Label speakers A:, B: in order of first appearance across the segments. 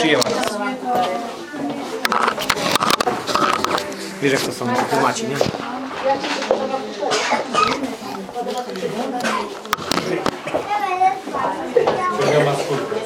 A: Przyjęła. Wiesz jak to są tłumaci, nie? Ja
B: skórka.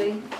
B: Exactly.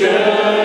B: Cię.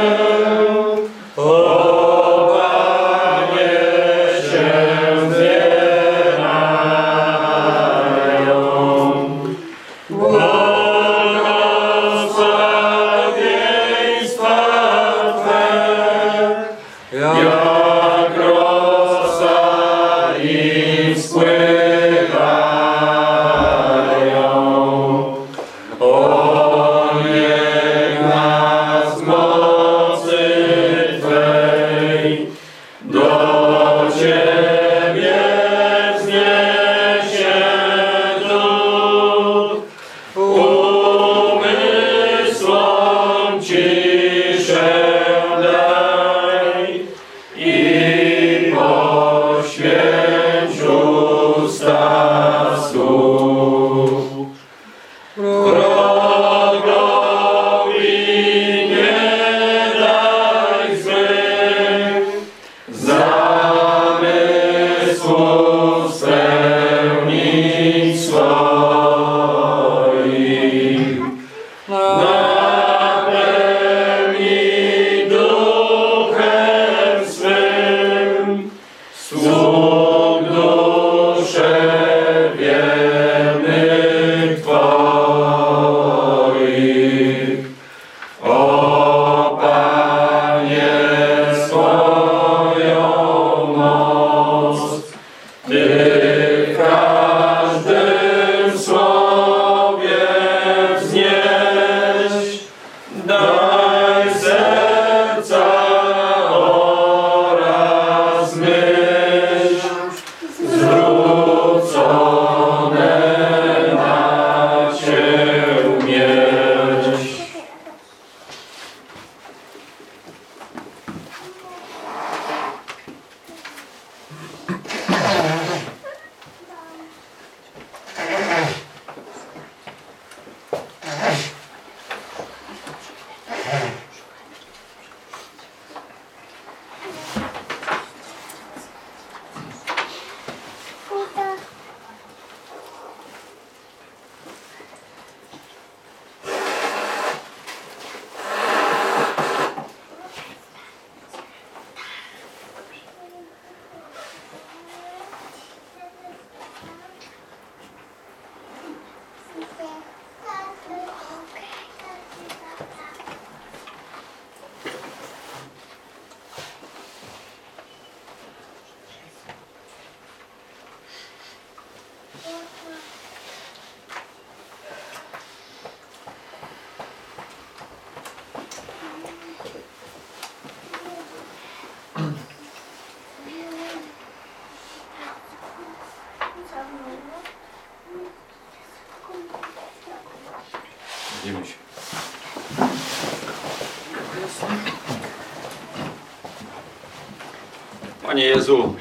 B: Jezu,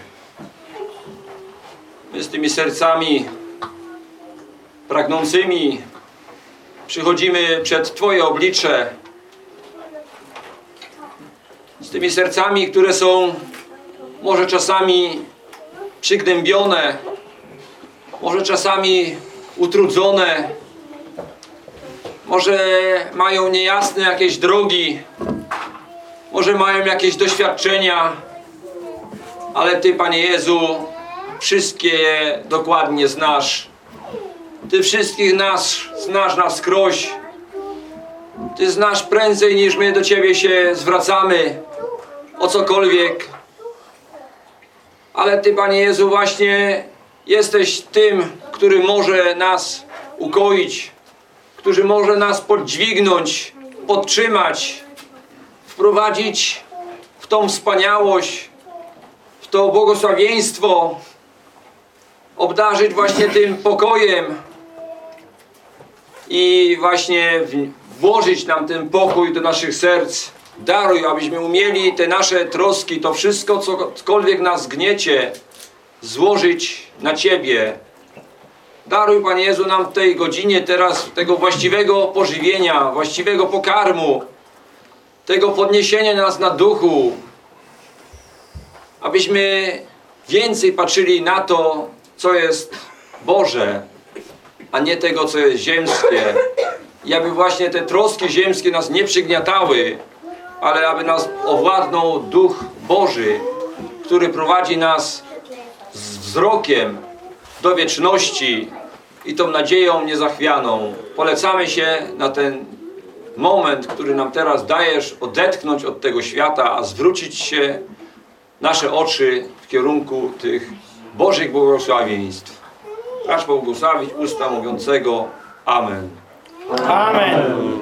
B: my z tymi sercami pragnącymi przychodzimy przed Twoje oblicze. Z tymi sercami, które są może czasami przygnębione, może czasami utrudzone, może mają niejasne jakieś drogi, może mają jakieś doświadczenia, ale Ty, Panie Jezu, wszystkie je dokładnie znasz. Ty wszystkich nas znasz na wskroś. Ty znasz prędzej niż my do Ciebie się zwracamy o cokolwiek. Ale Ty, Panie Jezu, właśnie jesteś tym, który może nas ukoić, który może nas podźwignąć, podtrzymać, wprowadzić w tą wspaniałość, w to błogosławieństwo, obdarzyć właśnie tym pokojem i właśnie włożyć nam ten pokój do naszych serc. Daruj, abyśmy umieli te nasze troski, to wszystko, cokolwiek nas gniecie, złożyć na Ciebie. Daruj, Panie Jezu, nam w tej godzinie teraz tego właściwego pożywienia, właściwego pokarmu, tego podniesienia nas na duchu, abyśmy więcej patrzyli na to, co jest Boże, a nie tego, co jest ziemskie. I aby właśnie te troski ziemskie nas nie przygniatały, ale aby nas owładnął Duch Boży, który prowadzi nas z wzrokiem do wieczności i tą nadzieją niezachwianą. Polecamy się na ten moment, który nam teraz dajesz, odetchnąć od tego świata, a zwrócić się nasze oczy w kierunku tych Bożych błogosławieństw. Racz błogosławić usta mówiącego Amen.
C: Amen.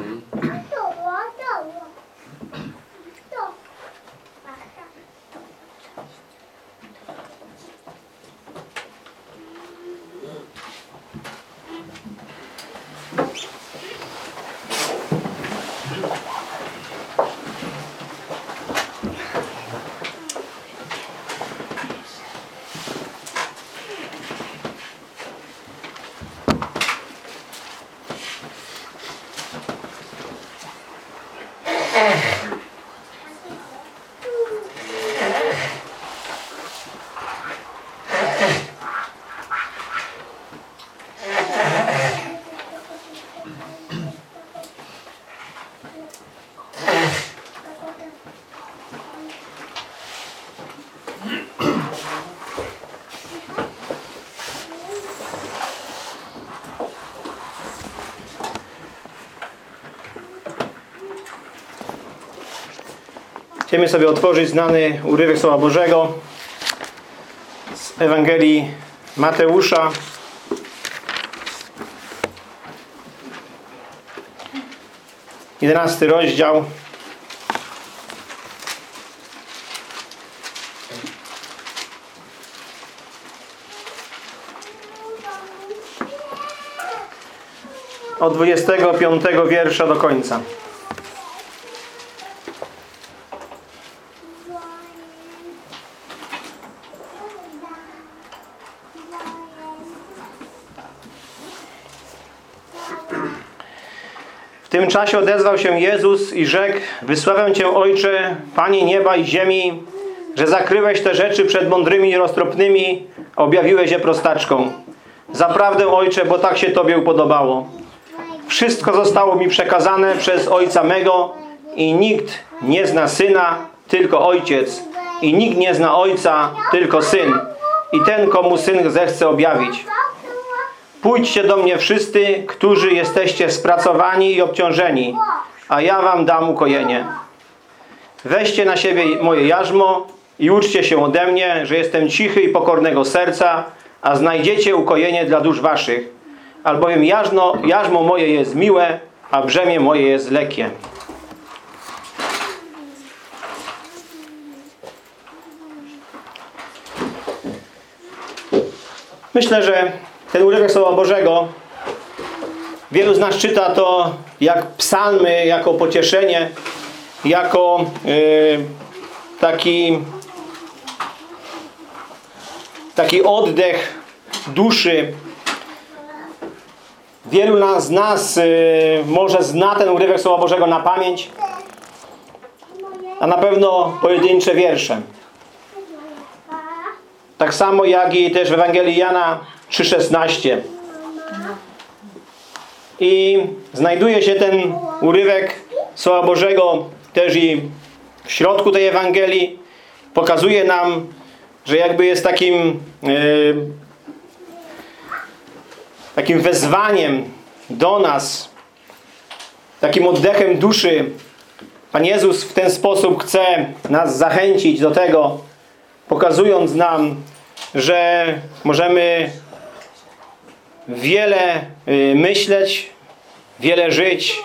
C: Chcemy sobie otworzyć znany urywek Słowa Bożego z Ewangelii Mateusza. Jedenasty rozdział. Od 25 wiersza do końca. Tym czasie odezwał się Jezus i rzekł, wysławiam Cię Ojcze, Panie nieba i ziemi, że zakryłeś te rzeczy przed mądrymi i roztropnymi, objawiłeś je prostaczką. Zaprawdę Ojcze, bo tak się Tobie upodobało. Wszystko zostało mi przekazane przez Ojca mego i nikt nie zna Syna, tylko Ojciec. I nikt nie zna Ojca, tylko Syn. I ten, komu Syn zechce objawić. Pójdźcie do mnie wszyscy, którzy jesteście spracowani i obciążeni, a ja wam dam ukojenie. Weźcie na siebie moje jarzmo i uczcie się ode mnie, że jestem cichy i pokornego serca, a znajdziecie ukojenie dla dusz waszych. Albowiem jarzno, jarzmo moje jest miłe, a brzemię moje jest lekkie. Myślę, że ten urywek Słowa Bożego wielu z nas czyta to jak psalmy, jako pocieszenie, jako yy, taki taki oddech duszy. Wielu z nas yy, może zna ten urywek Słowa Bożego na pamięć, a na pewno pojedyncze wiersze. Tak samo jak i też w Ewangelii Jana 3,16. I znajduje się ten urywek Słowa Bożego też i w środku tej Ewangelii. Pokazuje nam, że jakby jest takim yy, takim wezwaniem do nas, takim oddechem duszy. Pan Jezus w ten sposób chce nas zachęcić do tego, pokazując nam, że możemy wiele y, myśleć, wiele żyć,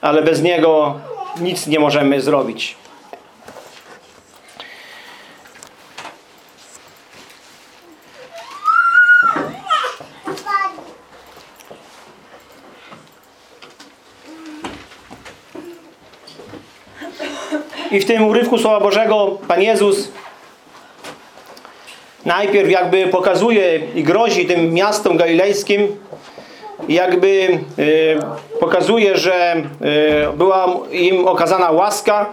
C: ale bez Niego nic nie możemy zrobić. I w tym urywku Słowa Bożego Pan Jezus najpierw jakby pokazuje i grozi tym miastom galilejskim jakby e, pokazuje, że e, była im okazana łaska.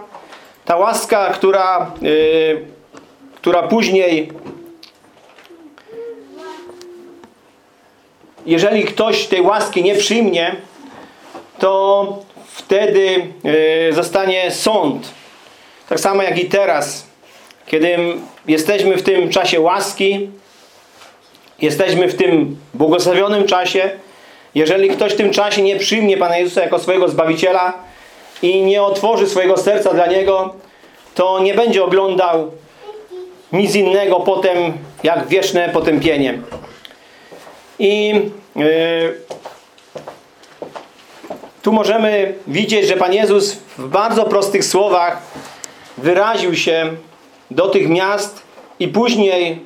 C: Ta łaska, która e, która później jeżeli ktoś tej łaski nie przyjmie to wtedy zostanie sąd. Tak samo jak i teraz kiedy jesteśmy w tym czasie łaski, jesteśmy w tym błogosławionym czasie, jeżeli ktoś w tym czasie nie przyjmie Pana Jezusa jako swojego Zbawiciela i nie otworzy swojego serca dla Niego, to nie będzie oglądał nic innego potem, jak wieczne potępienie. I yy, tu możemy widzieć, że Pan Jezus w bardzo prostych słowach wyraził się do tych miast i później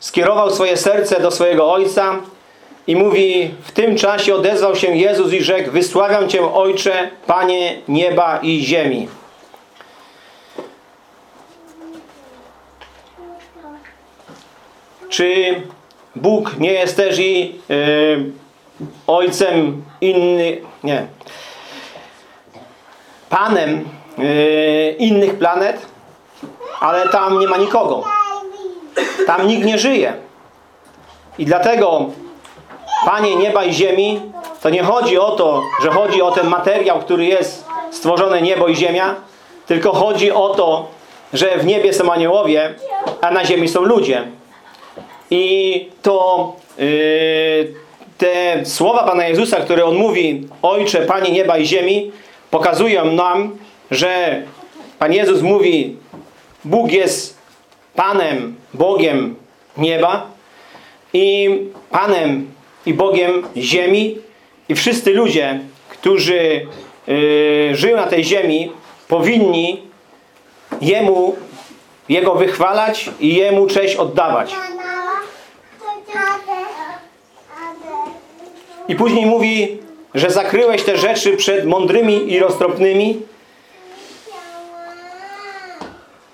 C: skierował swoje serce do swojego Ojca i mówi, w tym czasie odezwał się Jezus i rzekł, wysławiam Cię Ojcze, Panie nieba i ziemi. Czy Bóg nie jest też i yy, Ojcem inny, nie, Panem yy, innych planet? Ale tam nie ma nikogo. Tam nikt nie żyje. I dlatego, Panie nieba i ziemi, to nie chodzi o to, że chodzi o ten materiał, który jest stworzone niebo i ziemia, tylko chodzi o to, że w niebie są aniołowie, a na ziemi są ludzie. I to yy, te słowa Pana Jezusa, które On mówi, Ojcze, Panie nieba i ziemi, pokazują nam, że Pan Jezus mówi, Bóg jest Panem, Bogiem nieba i Panem i Bogiem ziemi i wszyscy ludzie, którzy yy, żyją na tej ziemi, powinni Jemu, Jego wychwalać i Jemu cześć oddawać. I później mówi, że zakryłeś te rzeczy przed mądrymi i roztropnymi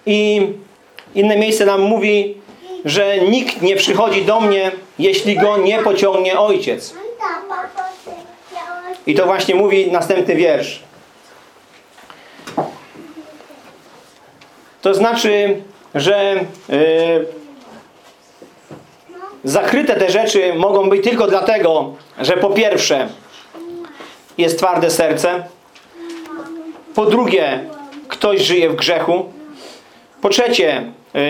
C: i inne miejsce nam mówi, że nikt nie przychodzi do mnie, jeśli go nie pociągnie Ojciec. I to właśnie mówi następny wiersz. To znaczy, że yy, zakryte te rzeczy mogą być tylko dlatego, że po pierwsze jest twarde serce, po drugie ktoś żyje w grzechu, po trzecie yy,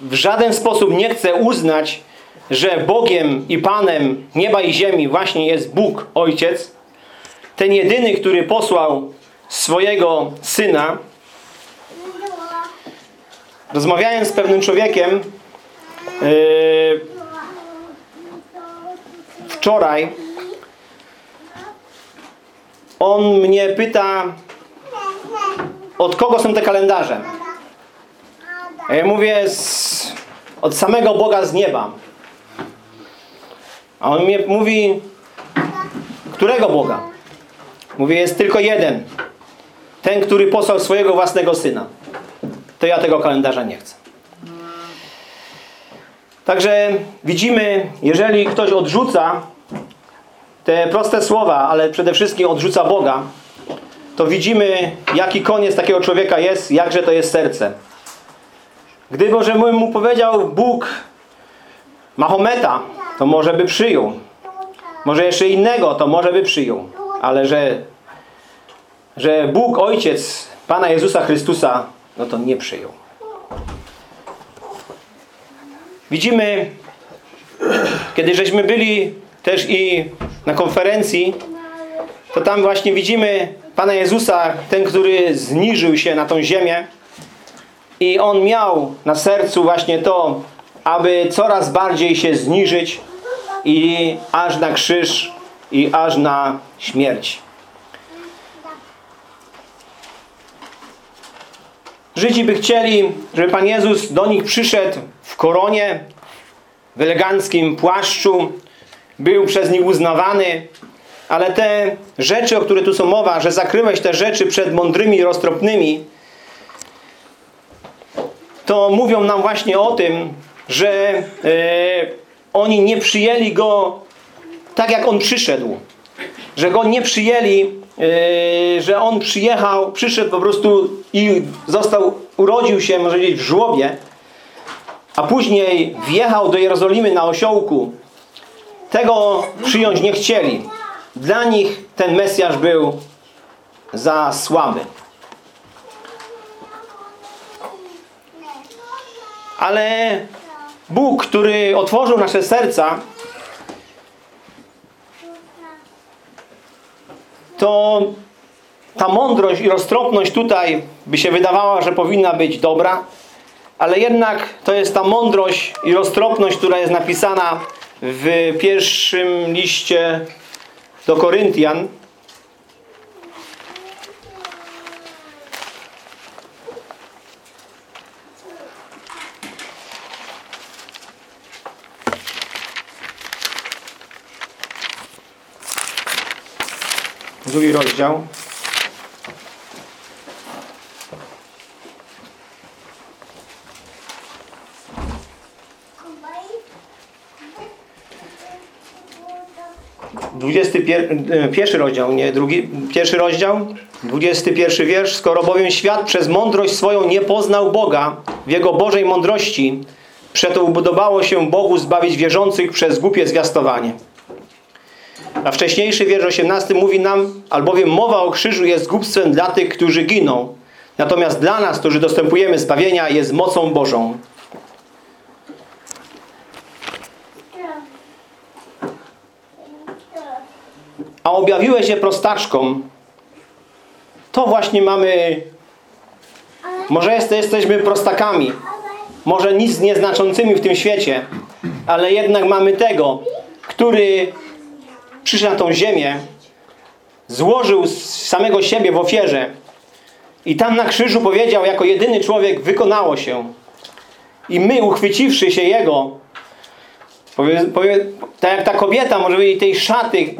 C: w żaden sposób nie chce uznać, że Bogiem i Panem nieba i ziemi właśnie jest Bóg Ojciec, ten jedyny, który posłał swojego Syna, rozmawiając z pewnym człowiekiem yy, wczoraj, on mnie pyta, od kogo są te kalendarze? Ja mówię, z, od samego Boga z nieba. A on mnie mówi, którego Boga? Mówię, jest tylko jeden. Ten, który posłał swojego własnego Syna. To ja tego kalendarza nie chcę. Także widzimy, jeżeli ktoś odrzuca te proste słowa, ale przede wszystkim odrzuca Boga, to widzimy, jaki koniec takiego człowieka jest, jakże to jest serce. Gdyby może mu powiedział Bóg Mahometa, to może by przyjął. Może jeszcze innego, to może by przyjął. Ale że, że Bóg, Ojciec Pana Jezusa Chrystusa, no to nie przyjął. Widzimy, kiedy żeśmy byli też i na konferencji, to tam właśnie widzimy Pana Jezusa, ten, który zniżył się na tą ziemię i On miał na sercu właśnie to, aby coraz bardziej się zniżyć i aż na krzyż i aż na śmierć. Żydzi by chcieli, żeby Pan Jezus do nich przyszedł w koronie, w eleganckim płaszczu, był przez nich uznawany, ale te rzeczy, o które tu są mowa, że zakryłeś te rzeczy przed mądrymi i roztropnymi, to mówią nam właśnie o tym, że e, oni nie przyjęli Go tak, jak On przyszedł. Że Go nie przyjęli, e, że On przyjechał, przyszedł po prostu i został, urodził się, może powiedzieć, w żłobie, a później wjechał do Jerozolimy na osiołku. Tego przyjąć nie chcieli. Dla nich ten Mesjasz był za słaby. Ale Bóg, który otworzył nasze serca, to ta mądrość i roztropność tutaj by się wydawała, że powinna być dobra, ale jednak to jest ta mądrość i roztropność, która jest napisana w pierwszym liście do Koryntian. Drugi rozdział. Dwudziesty e, pierwszy rozdział, nie drugi, pierwszy rozdział, dwudziesty pierwszy wiersz. Skoro bowiem świat przez mądrość swoją nie poznał Boga w Jego Bożej mądrości, przeto ubodobało się Bogu zbawić wierzących przez głupie zwiastowanie. A wcześniejszy wiersz 18 mówi nam, albowiem mowa o krzyżu jest głupstwem dla tych, którzy giną. Natomiast dla nas, którzy dostępujemy zbawienia, jest mocą Bożą. A objawiłeś się prostaczkom. To właśnie mamy... Może jest- jesteśmy prostakami. Może nic nieznaczącymi w tym świecie. Ale jednak mamy tego, który przyszedł na tą ziemię, złożył samego siebie w ofierze i tam na krzyżu powiedział, jako jedyny człowiek, wykonało się. I my, uchwyciwszy się Jego, powie, powie, tak jak ta kobieta, może powiedzieć, tej szaty,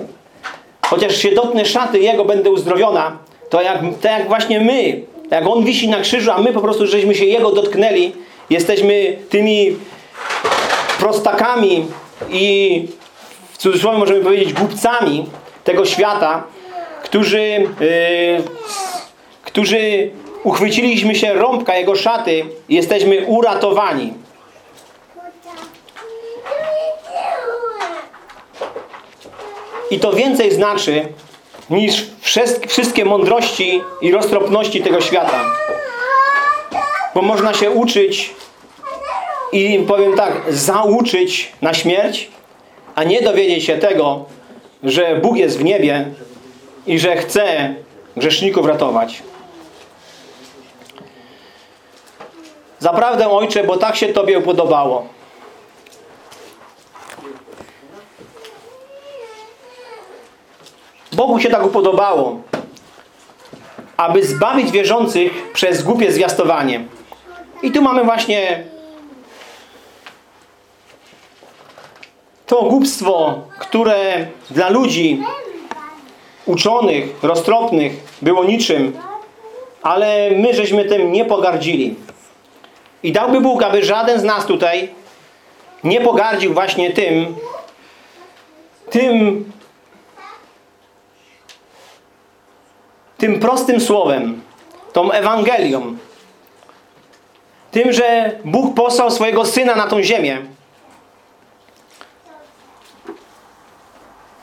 C: chociaż się dotknę szaty Jego, będę uzdrowiona, to jak, tak jak właśnie my, jak On wisi na krzyżu, a my po prostu, żeśmy się Jego dotknęli, jesteśmy tymi prostakami i cudzysłowie możemy powiedzieć głupcami, tego świata, którzy, yy, którzy uchwyciliśmy się rąbka Jego szaty i jesteśmy uratowani. I to więcej znaczy niż wszystk- wszystkie mądrości i roztropności tego świata. Bo można się uczyć i powiem tak, zauczyć na śmierć, a nie dowiedzieć się tego, że Bóg jest w niebie i że chce grzeszników ratować. Zaprawdę, Ojcze, bo tak się Tobie podobało. Bogu się tak upodobało, aby zbawić wierzących przez głupie zwiastowanie. I tu mamy właśnie to głupstwo, które dla ludzi uczonych, roztropnych było niczym, ale my żeśmy tym nie pogardzili. I dałby Bóg, aby żaden z nas tutaj nie pogardził właśnie tym, tym, tym prostym słowem, tą Ewangelią, tym, że Bóg posłał swojego Syna na tą ziemię.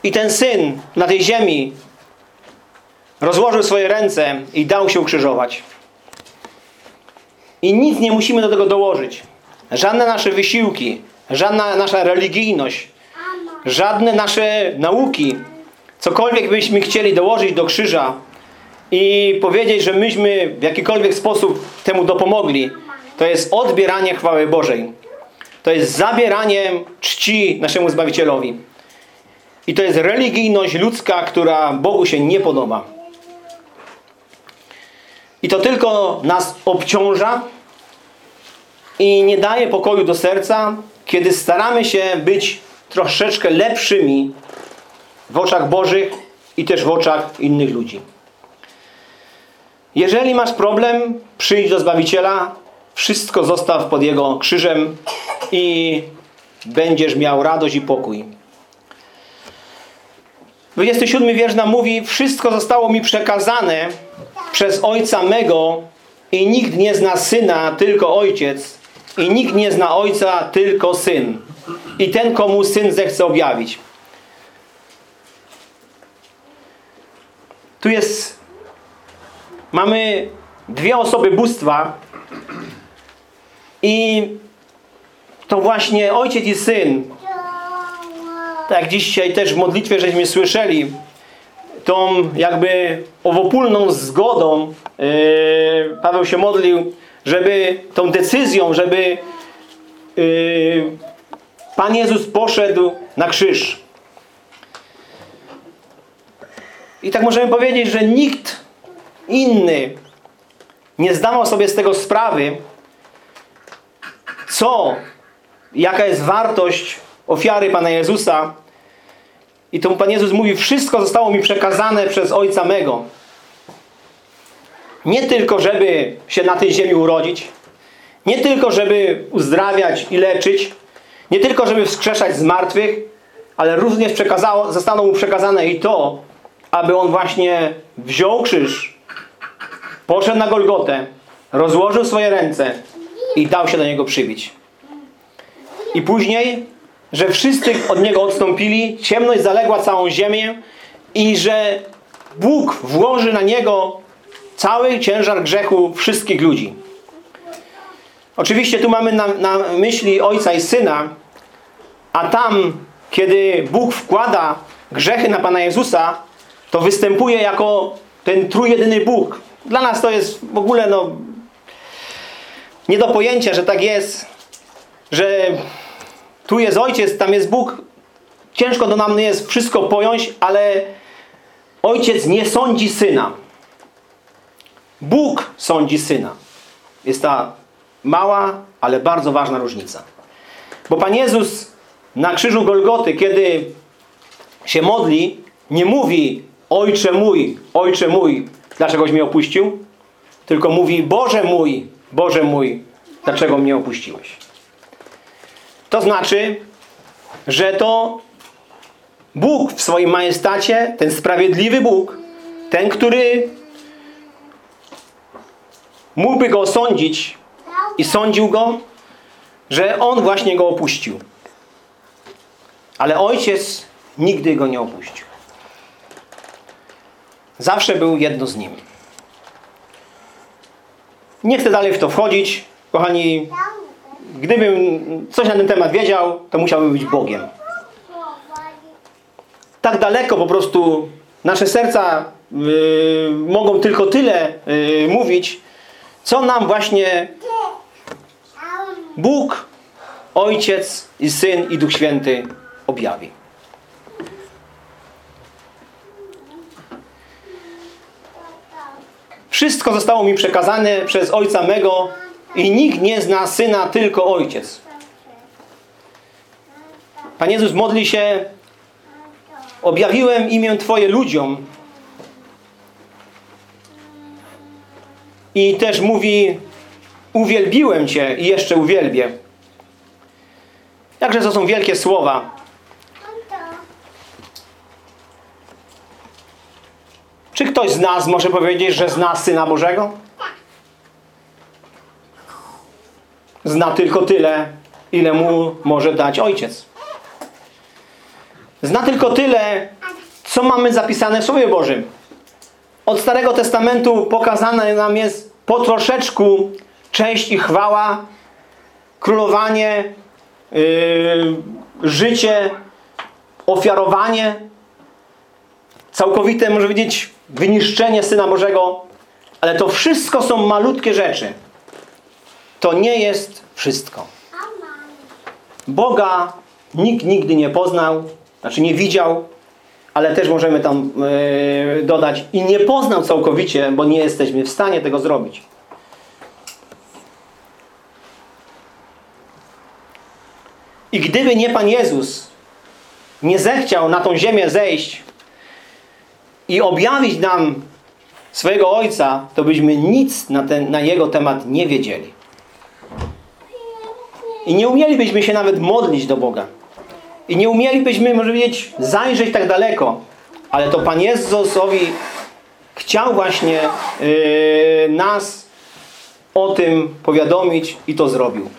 C: I ten Syn na tej ziemi rozłożył swoje ręce i dał się ukrzyżować. I nic nie musimy do tego dołożyć. Żadne nasze wysiłki, żadna nasza religijność, żadne nasze nauki, cokolwiek byśmy chcieli dołożyć do krzyża i powiedzieć, że myśmy w jakikolwiek sposób temu dopomogli, to jest odbieranie chwały Bożej. To jest zabieranie czci naszemu Zbawicielowi. I to jest religijność ludzka, która Bogu się nie podoba. I to tylko nas obciąża i nie daje pokoju do serca, kiedy staramy się być troszeczkę lepszymi w oczach Bożych i też w oczach innych ludzi. Jeżeli masz problem, przyjdź do Zbawiciela, wszystko zostaw pod Jego krzyżem i będziesz miał radość i pokój. 27 wiersz nam mówi Wszystko zostało mi przekazane przez Ojca mego i nikt nie zna Syna, tylko Ojciec i nikt nie zna Ojca, tylko Syn i ten, komu Syn zechce objawić. Tu jest mamy dwie osoby bóstwa i to właśnie Ojciec i Syn tak jak dzisiaj też w modlitwie żeśmy słyszeli, tą jakby owopólną zgodą yy, Paweł się modlił, żeby tą decyzją, żeby yy, Pan Jezus poszedł na krzyż. I tak możemy powiedzieć, że nikt inny nie zdawał sobie z tego sprawy, co, jaka jest wartość ofiary Pana Jezusa. I to Pan Jezus mówi, wszystko zostało mi przekazane przez Ojca mego. Nie tylko, żeby się na tej ziemi urodzić, nie tylko, żeby uzdrawiać i leczyć, nie tylko, żeby wskrzeszać z martwych, ale również przekazało, zostało mu przekazane i to, aby on właśnie wziął krzyż, poszedł na Golgotę, rozłożył swoje ręce i dał się do niego przybić. I później że wszyscy od Niego odstąpili, ciemność zaległa całą ziemię i że Bóg włoży na Niego cały ciężar grzechu wszystkich ludzi. Oczywiście tu mamy na, na myśli Ojca i Syna, a tam, kiedy Bóg wkłada grzechy na Pana Jezusa, to występuje jako ten trójjedyny Bóg. Dla nas to jest w ogóle no, nie do pojęcia, że tak jest, że tu jest Ojciec, tam jest Bóg. Ciężko do nam jest wszystko pojąć, ale Ojciec nie sądzi Syna. Bóg sądzi Syna. Jest ta mała, ale bardzo ważna różnica. Bo Pan Jezus na krzyżu Golgoty, kiedy się modli, nie mówi Ojcze mój, Ojcze mój, dlaczegoś mnie opuścił? Tylko mówi Boże mój, Boże mój, dlaczego mnie opuściłeś? To znaczy, że to Bóg w swoim majestacie, ten sprawiedliwy Bóg, ten, który mógłby go osądzić i sądził go, że on właśnie go opuścił. Ale ojciec nigdy go nie opuścił. Zawsze był jedno z nim. Nie chcę dalej w to wchodzić. Kochani, gdybym coś na ten temat wiedział, to musiałbym być Bogiem. Tak daleko po prostu nasze serca yy, mogą tylko tyle yy, mówić, co nam właśnie Bóg, Ojciec i Syn i Duch Święty objawi. Wszystko zostało mi przekazane przez Ojca mego i nikt nie zna Syna, tylko Ojciec. Pan Jezus modli się Objawiłem imię Twoje ludziom. I też mówi uwielbiłem Cię i jeszcze uwielbię. Jakże to są wielkie słowa. Czy ktoś z nas może powiedzieć, że zna Syna Bożego? Zna tylko tyle, ile mu może dać Ojciec. Zna tylko tyle, co mamy zapisane w Słowie Bożym. Od Starego Testamentu pokazane nam jest po troszeczku cześć i chwała, królowanie, yy, życie, ofiarowanie, całkowite, może powiedzieć, wyniszczenie Syna Bożego, ale to wszystko są malutkie rzeczy. To nie jest wszystko. Boga nikt nigdy nie poznał, znaczy nie widział, ale też możemy tam yy, dodać i nie poznał całkowicie, bo nie jesteśmy w stanie tego zrobić. I gdyby nie Pan Jezus nie zechciał na tą ziemię zejść i objawić nam swojego Ojca, to byśmy nic na, ten, na Jego temat nie wiedzieli. I nie umielibyśmy się nawet modlić do Boga. I nie umielibyśmy, może powiedzieć, zajrzeć tak daleko. Ale to Pan Jezusowi chciał właśnie yy, nas o tym powiadomić i to zrobił.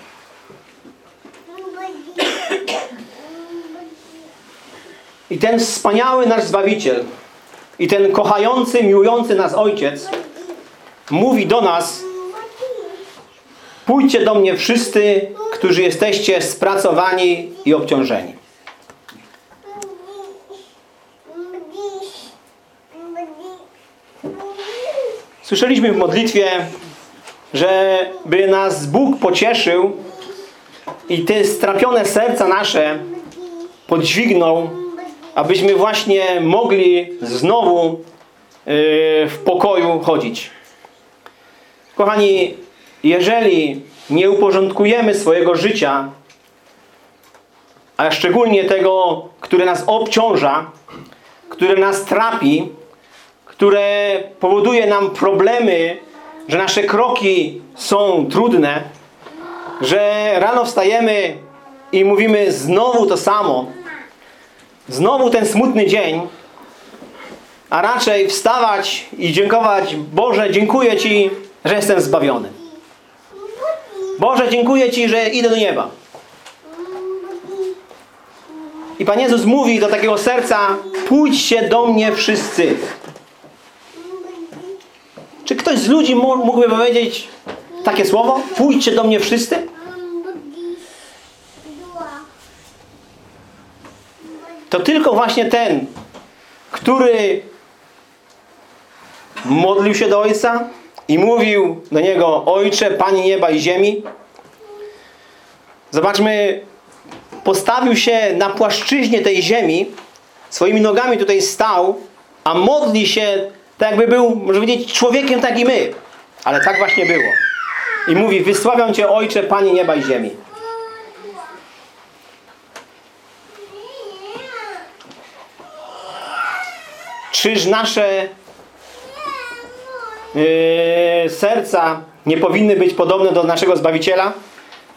C: I ten wspaniały nasz Zbawiciel i ten kochający, miłujący nas Ojciec mówi do nas Pójdźcie do mnie wszyscy, którzy jesteście spracowani i obciążeni. Słyszeliśmy w modlitwie, że by nas Bóg pocieszył i te strapione serca nasze podźwignął, abyśmy właśnie mogli znowu yy, w pokoju chodzić. Kochani, jeżeli nie uporządkujemy swojego życia, a szczególnie tego, które nas obciąża, które nas trapi, które powoduje nam problemy, że nasze kroki są trudne, że rano wstajemy i mówimy znowu to samo, znowu ten smutny dzień, a raczej wstawać i dziękować Boże, dziękuję Ci, że jestem zbawiony. Boże, dziękuję Ci, że idę do nieba. I Pan Jezus mówi do takiego serca, pójdźcie do mnie wszyscy. Czy ktoś z ludzi mógłby powiedzieć takie słowo? Pójdźcie do mnie wszyscy? To tylko właśnie ten, który modlił się do Ojca i mówił do Niego Ojcze, Panie nieba i ziemi. Zobaczmy, postawił się na płaszczyźnie tej ziemi, swoimi nogami tutaj stał, a modli się tak jakby był, może powiedzieć, człowiekiem tak i my. Ale tak właśnie było. I mówi, wysławiam Cię Ojcze, Panie nieba i ziemi. Czyż nasze yy, serca nie powinny być podobne do naszego Zbawiciela?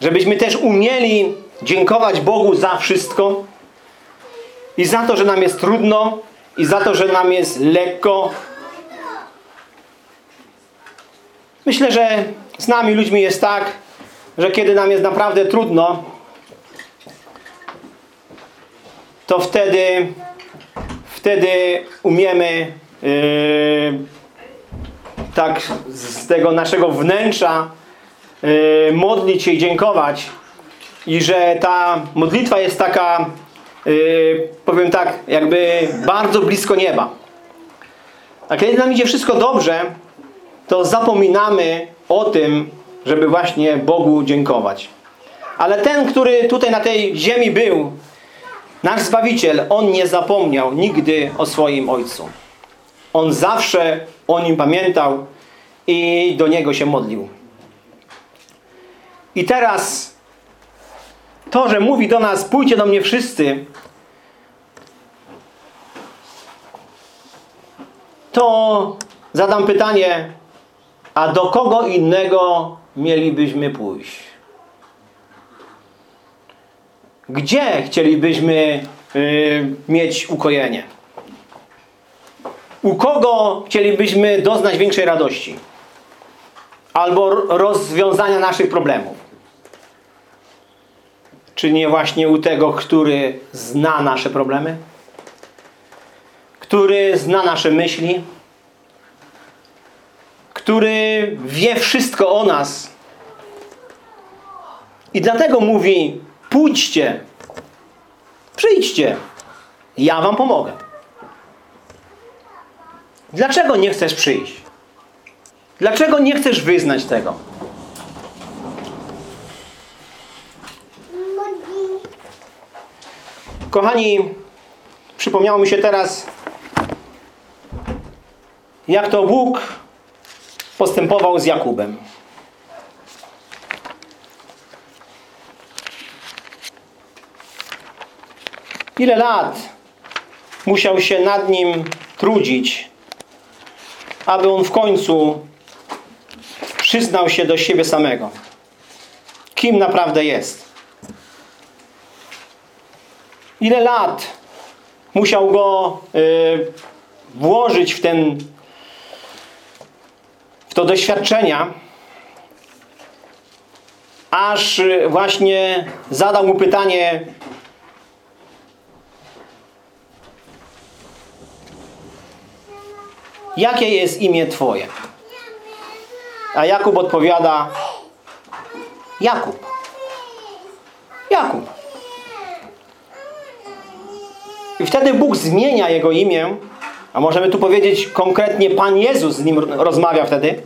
C: Żebyśmy też umieli dziękować Bogu za wszystko? i za to, że nam jest trudno, i za to, że nam jest lekko. Myślę, że z nami ludźmi jest tak, że kiedy nam jest naprawdę trudno, to wtedy, wtedy umiemy yy, tak z tego naszego wnętrza yy, modlić się i dziękować. I że ta modlitwa jest taka, yy, powiem tak, jakby bardzo blisko nieba. A kiedy nam idzie wszystko dobrze, to zapominamy o tym, żeby właśnie Bogu dziękować. Ale ten, który tutaj na tej ziemi był, nasz Zbawiciel, On nie zapomniał nigdy o swoim Ojcu. On zawsze o Nim pamiętał i do Niego się modlił. I teraz to, że mówi do nas, pójdźcie do mnie wszyscy, to zadam pytanie, a do kogo innego mielibyśmy pójść? Gdzie chcielibyśmy y, mieć ukojenie? U kogo chcielibyśmy doznać większej radości? Albo ro- rozwiązania naszych problemów? Czy nie właśnie u tego, który zna nasze problemy? Który zna nasze myśli? Który wie wszystko o nas? I dlatego mówi, pójdźcie, przyjdźcie, ja wam pomogę. Dlaczego nie chcesz przyjść? Dlaczego nie chcesz wyznać tego? Kochani, przypomniało mi się teraz, jak to Bóg postępował z Jakubem. Ile lat musiał się nad nim trudzić, aby on w końcu przyznał się do siebie samego. Kim naprawdę jest. Ile lat musiał go y, włożyć w ten w to doświadczenia, aż y, właśnie zadał mu pytanie Jakie jest imię Twoje? A Jakub odpowiada Jakub. Jakub. I wtedy Bóg zmienia jego imię, a możemy tu powiedzieć konkretnie Pan Jezus z nim rozmawia wtedy.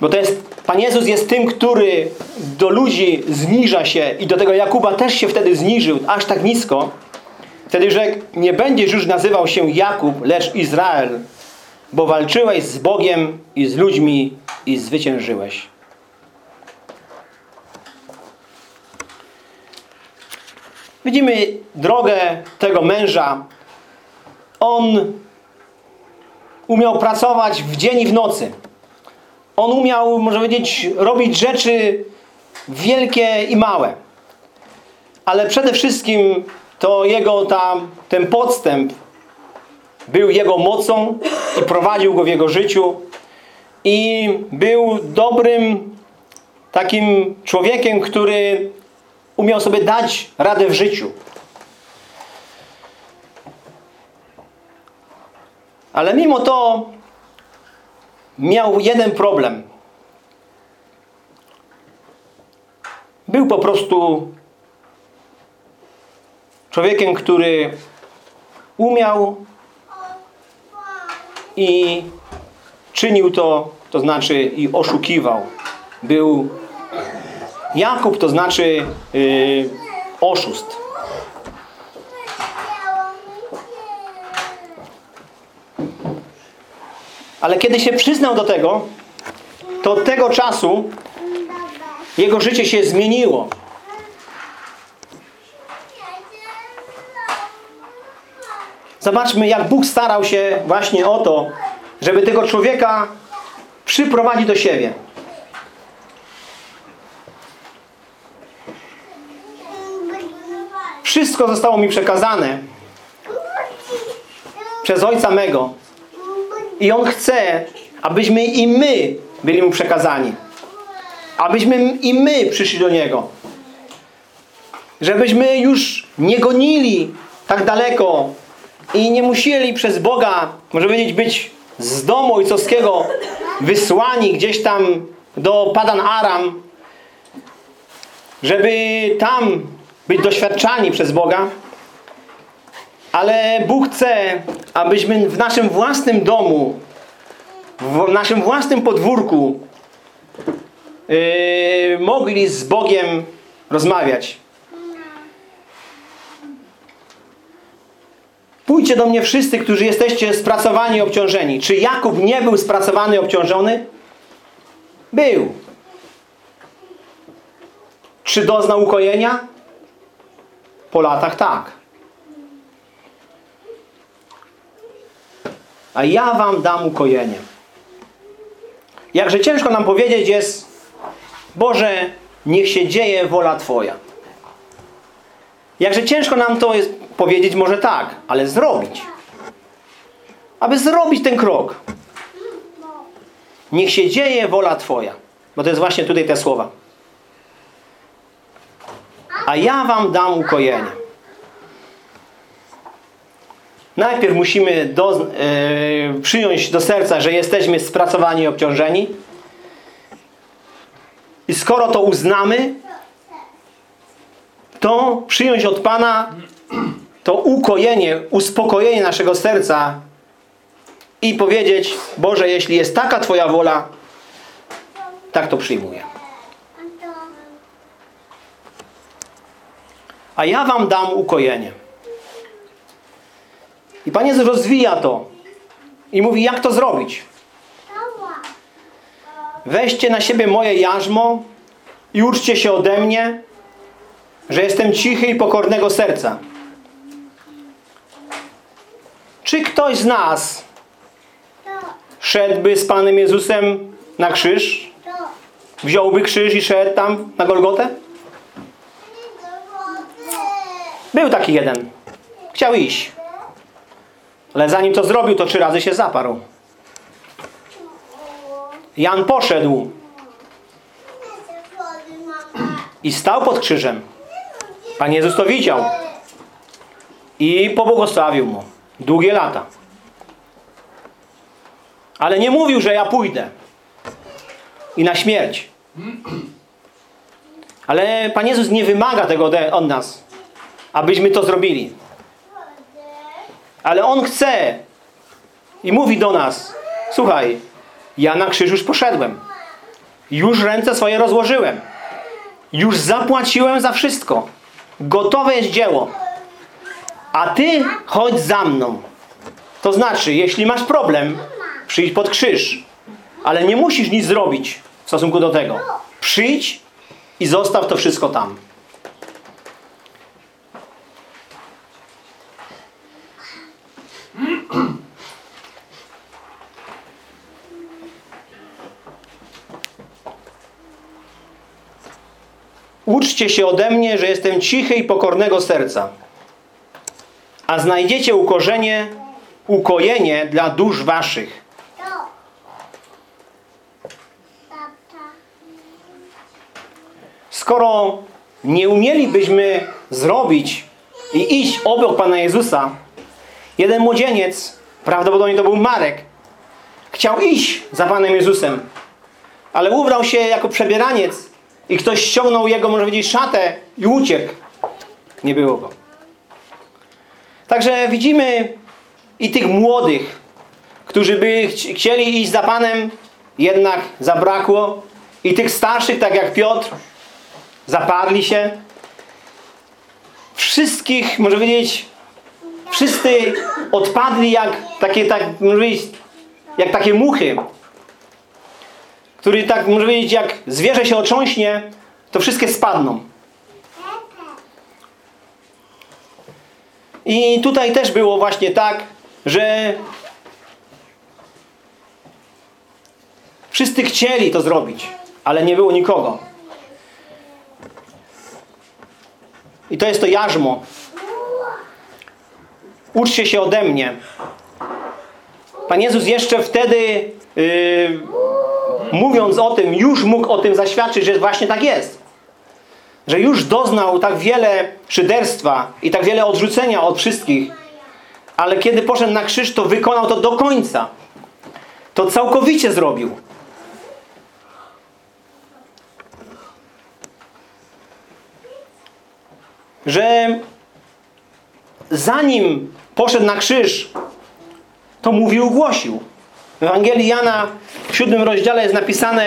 C: Bo to jest, Pan Jezus jest tym, który do ludzi zniża się i do tego Jakuba też się wtedy zniżył, aż tak nisko. Wtedy rzekł, nie będziesz już nazywał się Jakub, lecz Izrael, bo walczyłeś z Bogiem i z ludźmi i zwyciężyłeś. Widzimy drogę tego męża. On umiał pracować w dzień i w nocy. On umiał, może powiedzieć, robić rzeczy wielkie i małe. Ale przede wszystkim to jego tam, ten podstęp był jego mocą i prowadził go w jego życiu i był dobrym takim człowiekiem, który umiał sobie dać radę w życiu. Ale mimo to miał jeden problem. Był po prostu człowiekiem, który umiał i czynił to, to znaczy i oszukiwał. Był Jakub, to znaczy yy, oszust. Ale kiedy się przyznał do tego, to od tego czasu jego życie się zmieniło. Zobaczmy, jak Bóg starał się właśnie o to, żeby tego człowieka przyprowadzić do siebie. Wszystko zostało mi przekazane przez Ojca mego. I On chce, abyśmy i my byli Mu przekazani. Abyśmy i my przyszli do Niego. Żebyśmy już nie gonili tak daleko i nie musieli przez Boga, może powiedzieć, być z domu ojcowskiego wysłani gdzieś tam do Padan Aram, żeby tam być doświadczani przez Boga. Ale Bóg chce, abyśmy w naszym własnym domu, w naszym własnym podwórku yy, mogli z Bogiem rozmawiać. Pójdźcie do mnie wszyscy, którzy jesteście spracowani i obciążeni. Czy Jakub nie był spracowany i obciążony? Był. Czy doznał ukojenia? Po latach tak. A ja wam dam ukojenie. Jakże ciężko nam powiedzieć jest Boże, niech się dzieje wola Twoja. Jakże ciężko nam to jest powiedzieć może tak, ale zrobić. Aby zrobić ten krok. Niech się dzieje wola Twoja. Bo to jest właśnie tutaj te słowa. A ja wam dam ukojenie. Najpierw musimy do, e, przyjąć do serca, że jesteśmy spracowani i obciążeni. I skoro to uznamy, to przyjąć od Pana to ukojenie, uspokojenie naszego serca i powiedzieć, Boże, jeśli jest taka Twoja wola, tak to przyjmuję. A ja wam dam ukojenie. I Pan Jezus rozwija to i mówi, jak to zrobić. Weźcie na siebie moje jarzmo i uczcie się ode mnie, że jestem cichy i pokornego serca. Czy ktoś z nas szedłby z Panem Jezusem na krzyż? Wziąłby krzyż i szedł tam na Golgotę? Był taki jeden. Chciał iść. Ale zanim to zrobił, to trzy razy się zaparł. Jan poszedł i stał pod krzyżem. Pan Jezus to widział. I pobłogosławił mu. Długie lata. Ale nie mówił, że ja pójdę. I na śmierć. Ale Pan Jezus nie wymaga tego od nas. Abyśmy to zrobili. Ale On chce. I mówi do nas. Słuchaj, ja na krzyż już poszedłem. Już ręce swoje rozłożyłem. Już zapłaciłem za wszystko. Gotowe jest dzieło. A ty chodź za mną. To znaczy, jeśli masz problem, przyjdź pod krzyż. Ale nie musisz nic zrobić w stosunku do tego. Przyjdź i zostaw to wszystko tam. Uczcie się ode mnie, że jestem cichy i pokornego serca, a znajdziecie ukorzenie, ukojenie dla dusz waszych. Skoro nie umielibyśmy zrobić i iść obok Pana Jezusa, jeden młodzieniec, prawdopodobnie to był Marek, chciał iść za Panem Jezusem, ale ubrał się jako przebieraniec i ktoś ściągnął jego, może powiedzieć, szatę i uciekł. Nie było go. Także widzimy i tych młodych, którzy by chci- chcieli iść za Panem, jednak zabrakło. I tych starszych, tak jak Piotr, zaparli się. Wszystkich, może powiedzieć, wszyscy odpadli jak takie, tak, może powiedzieć, jak takie muchy który tak, może powiedzieć, jak zwierzę się otrząśnie, to wszystkie spadną. I tutaj też było właśnie tak, że wszyscy chcieli to zrobić, ale nie było nikogo. I to jest to jarzmo. uczcie się ode mnie. Pan Jezus jeszcze wtedy, yy, mówiąc o tym, już mógł o tym zaświadczyć, że właśnie tak jest. Że już doznał tak wiele szyderstwa i tak wiele odrzucenia od wszystkich, ale kiedy poszedł na krzyż, to wykonał to do końca. To całkowicie zrobił. Że zanim poszedł na krzyż, to mówił, głosił. W Ewangelii Jana w siódmym rozdziale jest napisane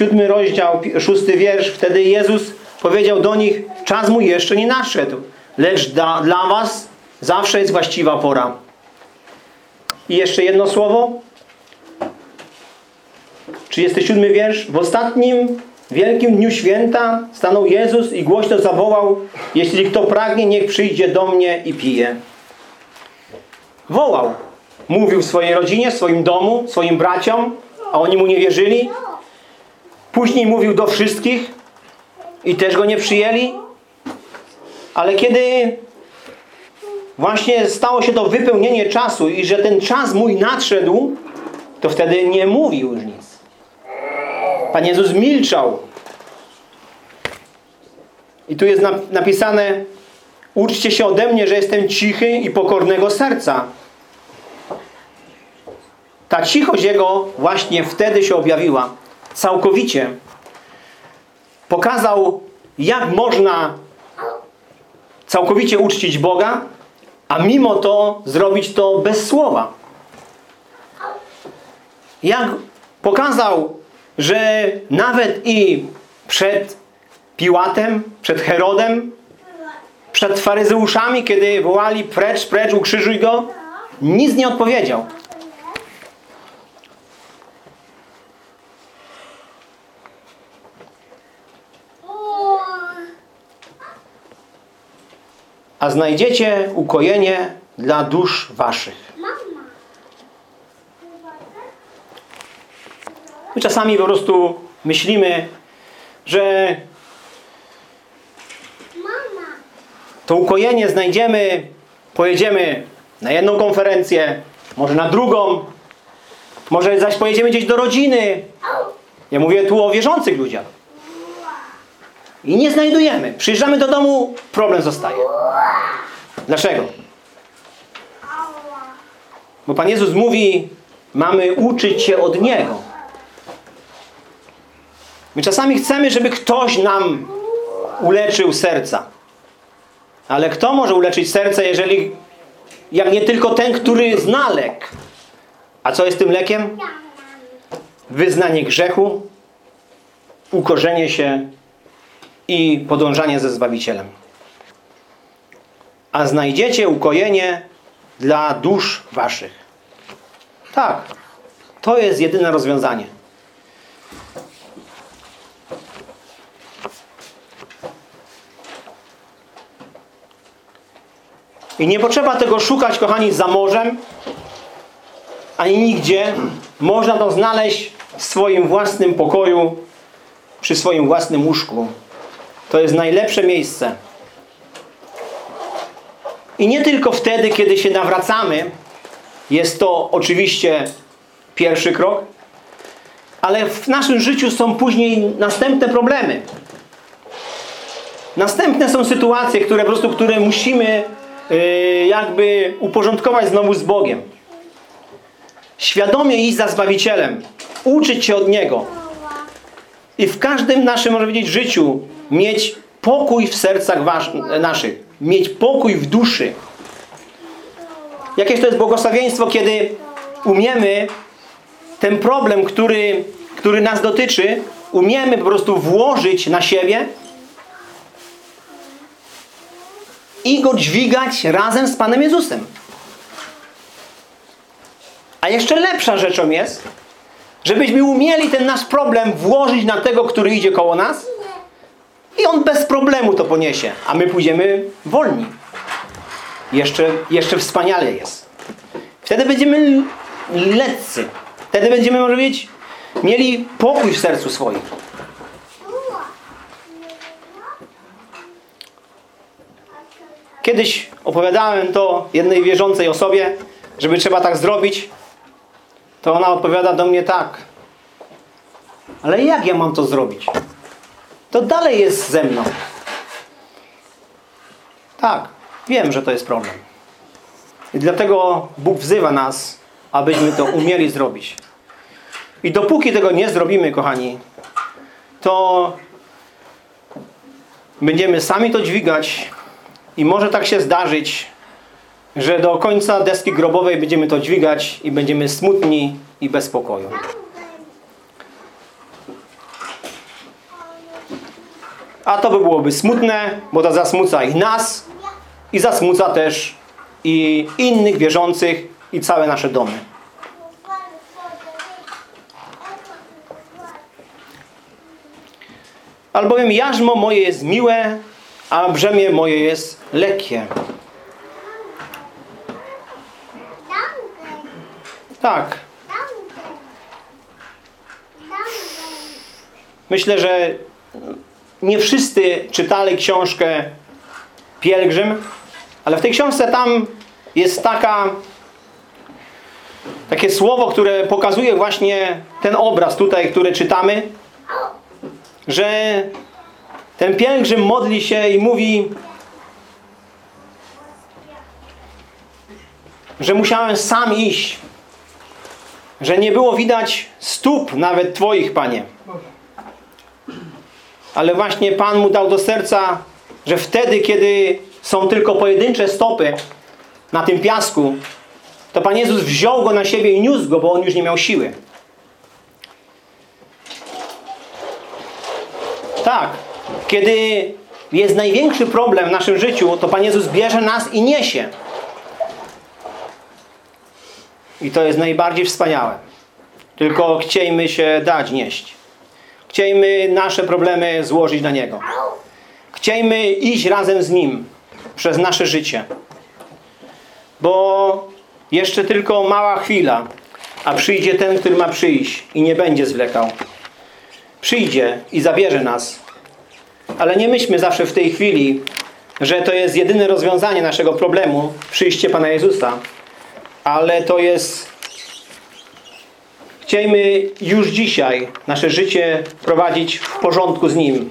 C: siódmy rozdział, szósty wiersz. Wtedy Jezus powiedział do nich, czas mój jeszcze nie nadszedł, lecz da, dla was zawsze jest właściwa pora. I jeszcze jedno słowo. 37 wiersz. W ostatnim wielkim dniu święta stanął Jezus i głośno zawołał, jeśli kto pragnie, niech przyjdzie do mnie i pije. Wołał. Mówił swojej rodzinie, swoim domu, swoim braciom, a oni mu nie wierzyli. Później mówił do wszystkich i też go nie przyjęli. Ale kiedy właśnie stało się to wypełnienie czasu i że ten czas mój nadszedł, to wtedy nie mówił już nic. Pan Jezus milczał. I tu jest nap- napisane uczcie się ode mnie, że jestem cichy i pokornego serca. Ta cichość Jego właśnie wtedy się objawiła. Całkowicie. Pokazał, jak można całkowicie uczcić Boga, a mimo to zrobić to bez słowa. Jak pokazał, że nawet i przed Piłatem, przed Herodem, przed faryzeuszami, kiedy wołali precz, precz, ukrzyżuj go, nic nie odpowiedział. A znajdziecie ukojenie dla dusz waszych. My czasami po prostu myślimy, że to ukojenie znajdziemy, pojedziemy na jedną konferencję, może na drugą, może zaś pojedziemy gdzieś do rodziny. Ja mówię tu o wierzących ludziach. I nie znajdujemy. Przyjeżdżamy do domu, problem zostaje. Dlaczego? Bo Pan Jezus mówi, mamy uczyć się od Niego. My czasami chcemy, żeby ktoś nam uleczył serca. Ale kto może uleczyć serce, jeżeli jak nie tylko ten, który zna lek? A co jest tym lekiem? Wyznanie grzechu, ukorzenie się i podążanie ze Zbawicielem. A znajdziecie ukojenie dla dusz waszych. Tak, to jest jedyne rozwiązanie. I nie potrzeba tego szukać, kochani, za morzem, ani nigdzie. Można to znaleźć w swoim własnym pokoju, przy swoim własnym łóżku. To jest najlepsze miejsce. I nie tylko wtedy, kiedy się nawracamy, jest to oczywiście pierwszy krok, ale w naszym życiu są później następne problemy. Następne są sytuacje, które po prostu, które musimy yy, jakby uporządkować znowu z Bogiem. Świadomie iść za Zbawicielem. Uczyć się od Niego. I w każdym naszym, można powiedzieć, życiu mieć pokój w sercach wasz, naszych. Mieć pokój w duszy. Jakieś to jest błogosławieństwo, kiedy umiemy ten problem, który, który nas dotyczy, umiemy po prostu włożyć na siebie i go dźwigać razem z Panem Jezusem. A jeszcze lepsza rzeczą jest, żebyśmy umieli ten nasz problem włożyć na tego, który idzie koło nas i on bez problemu to poniesie, a my pójdziemy wolni. Jeszcze, jeszcze wspaniale jest. Wtedy będziemy letcy. Wtedy będziemy, może być, mieli pokój w sercu swoim. Kiedyś opowiadałem to jednej wierzącej osobie, żeby trzeba tak zrobić, to ona odpowiada do mnie tak. Ale jak ja mam to zrobić? To dalej jest ze mną. Tak, wiem, że to jest problem. I dlatego Bóg wzywa nas, abyśmy to umieli zrobić. I dopóki tego nie zrobimy, kochani, to będziemy sami to dźwigać i może tak się zdarzyć, że do końca deski grobowej będziemy to dźwigać i będziemy smutni i bez spokoju. A to by byłoby smutne, bo to zasmuca i nas, i zasmuca też i innych wierzących, i całe nasze domy. Albowiem jarzmo moje jest miłe, a brzemię moje jest lekkie. Tak. Myślę, że nie wszyscy czytali książkę Pielgrzym, ale w tej książce tam jest taka takie słowo, które pokazuje właśnie ten obraz tutaj, który czytamy, że ten pielgrzym modli się i mówi że musiałem sam iść że nie było widać stóp nawet Twoich, Panie. Ale właśnie Pan mu dał do serca, że wtedy, kiedy są tylko pojedyncze stopy na tym piasku, to Pan Jezus wziął go na siebie i niósł go, bo on już nie miał siły. Tak. Kiedy jest największy problem w naszym życiu, to Pan Jezus bierze nas i niesie. I to jest najbardziej wspaniałe. Tylko chciejmy się dać nieść. Chciejmy nasze problemy złożyć na Niego. Chciejmy iść razem z Nim przez nasze życie. Bo jeszcze tylko mała chwila, a przyjdzie ten, który ma przyjść i nie będzie zwlekał. Przyjdzie i zabierze nas. Ale nie myślmy zawsze w tej chwili, że to jest jedyne rozwiązanie naszego problemu, przyjście Pana Jezusa. Ale to jest Chciejmy już dzisiaj nasze życie prowadzić w porządku z Nim.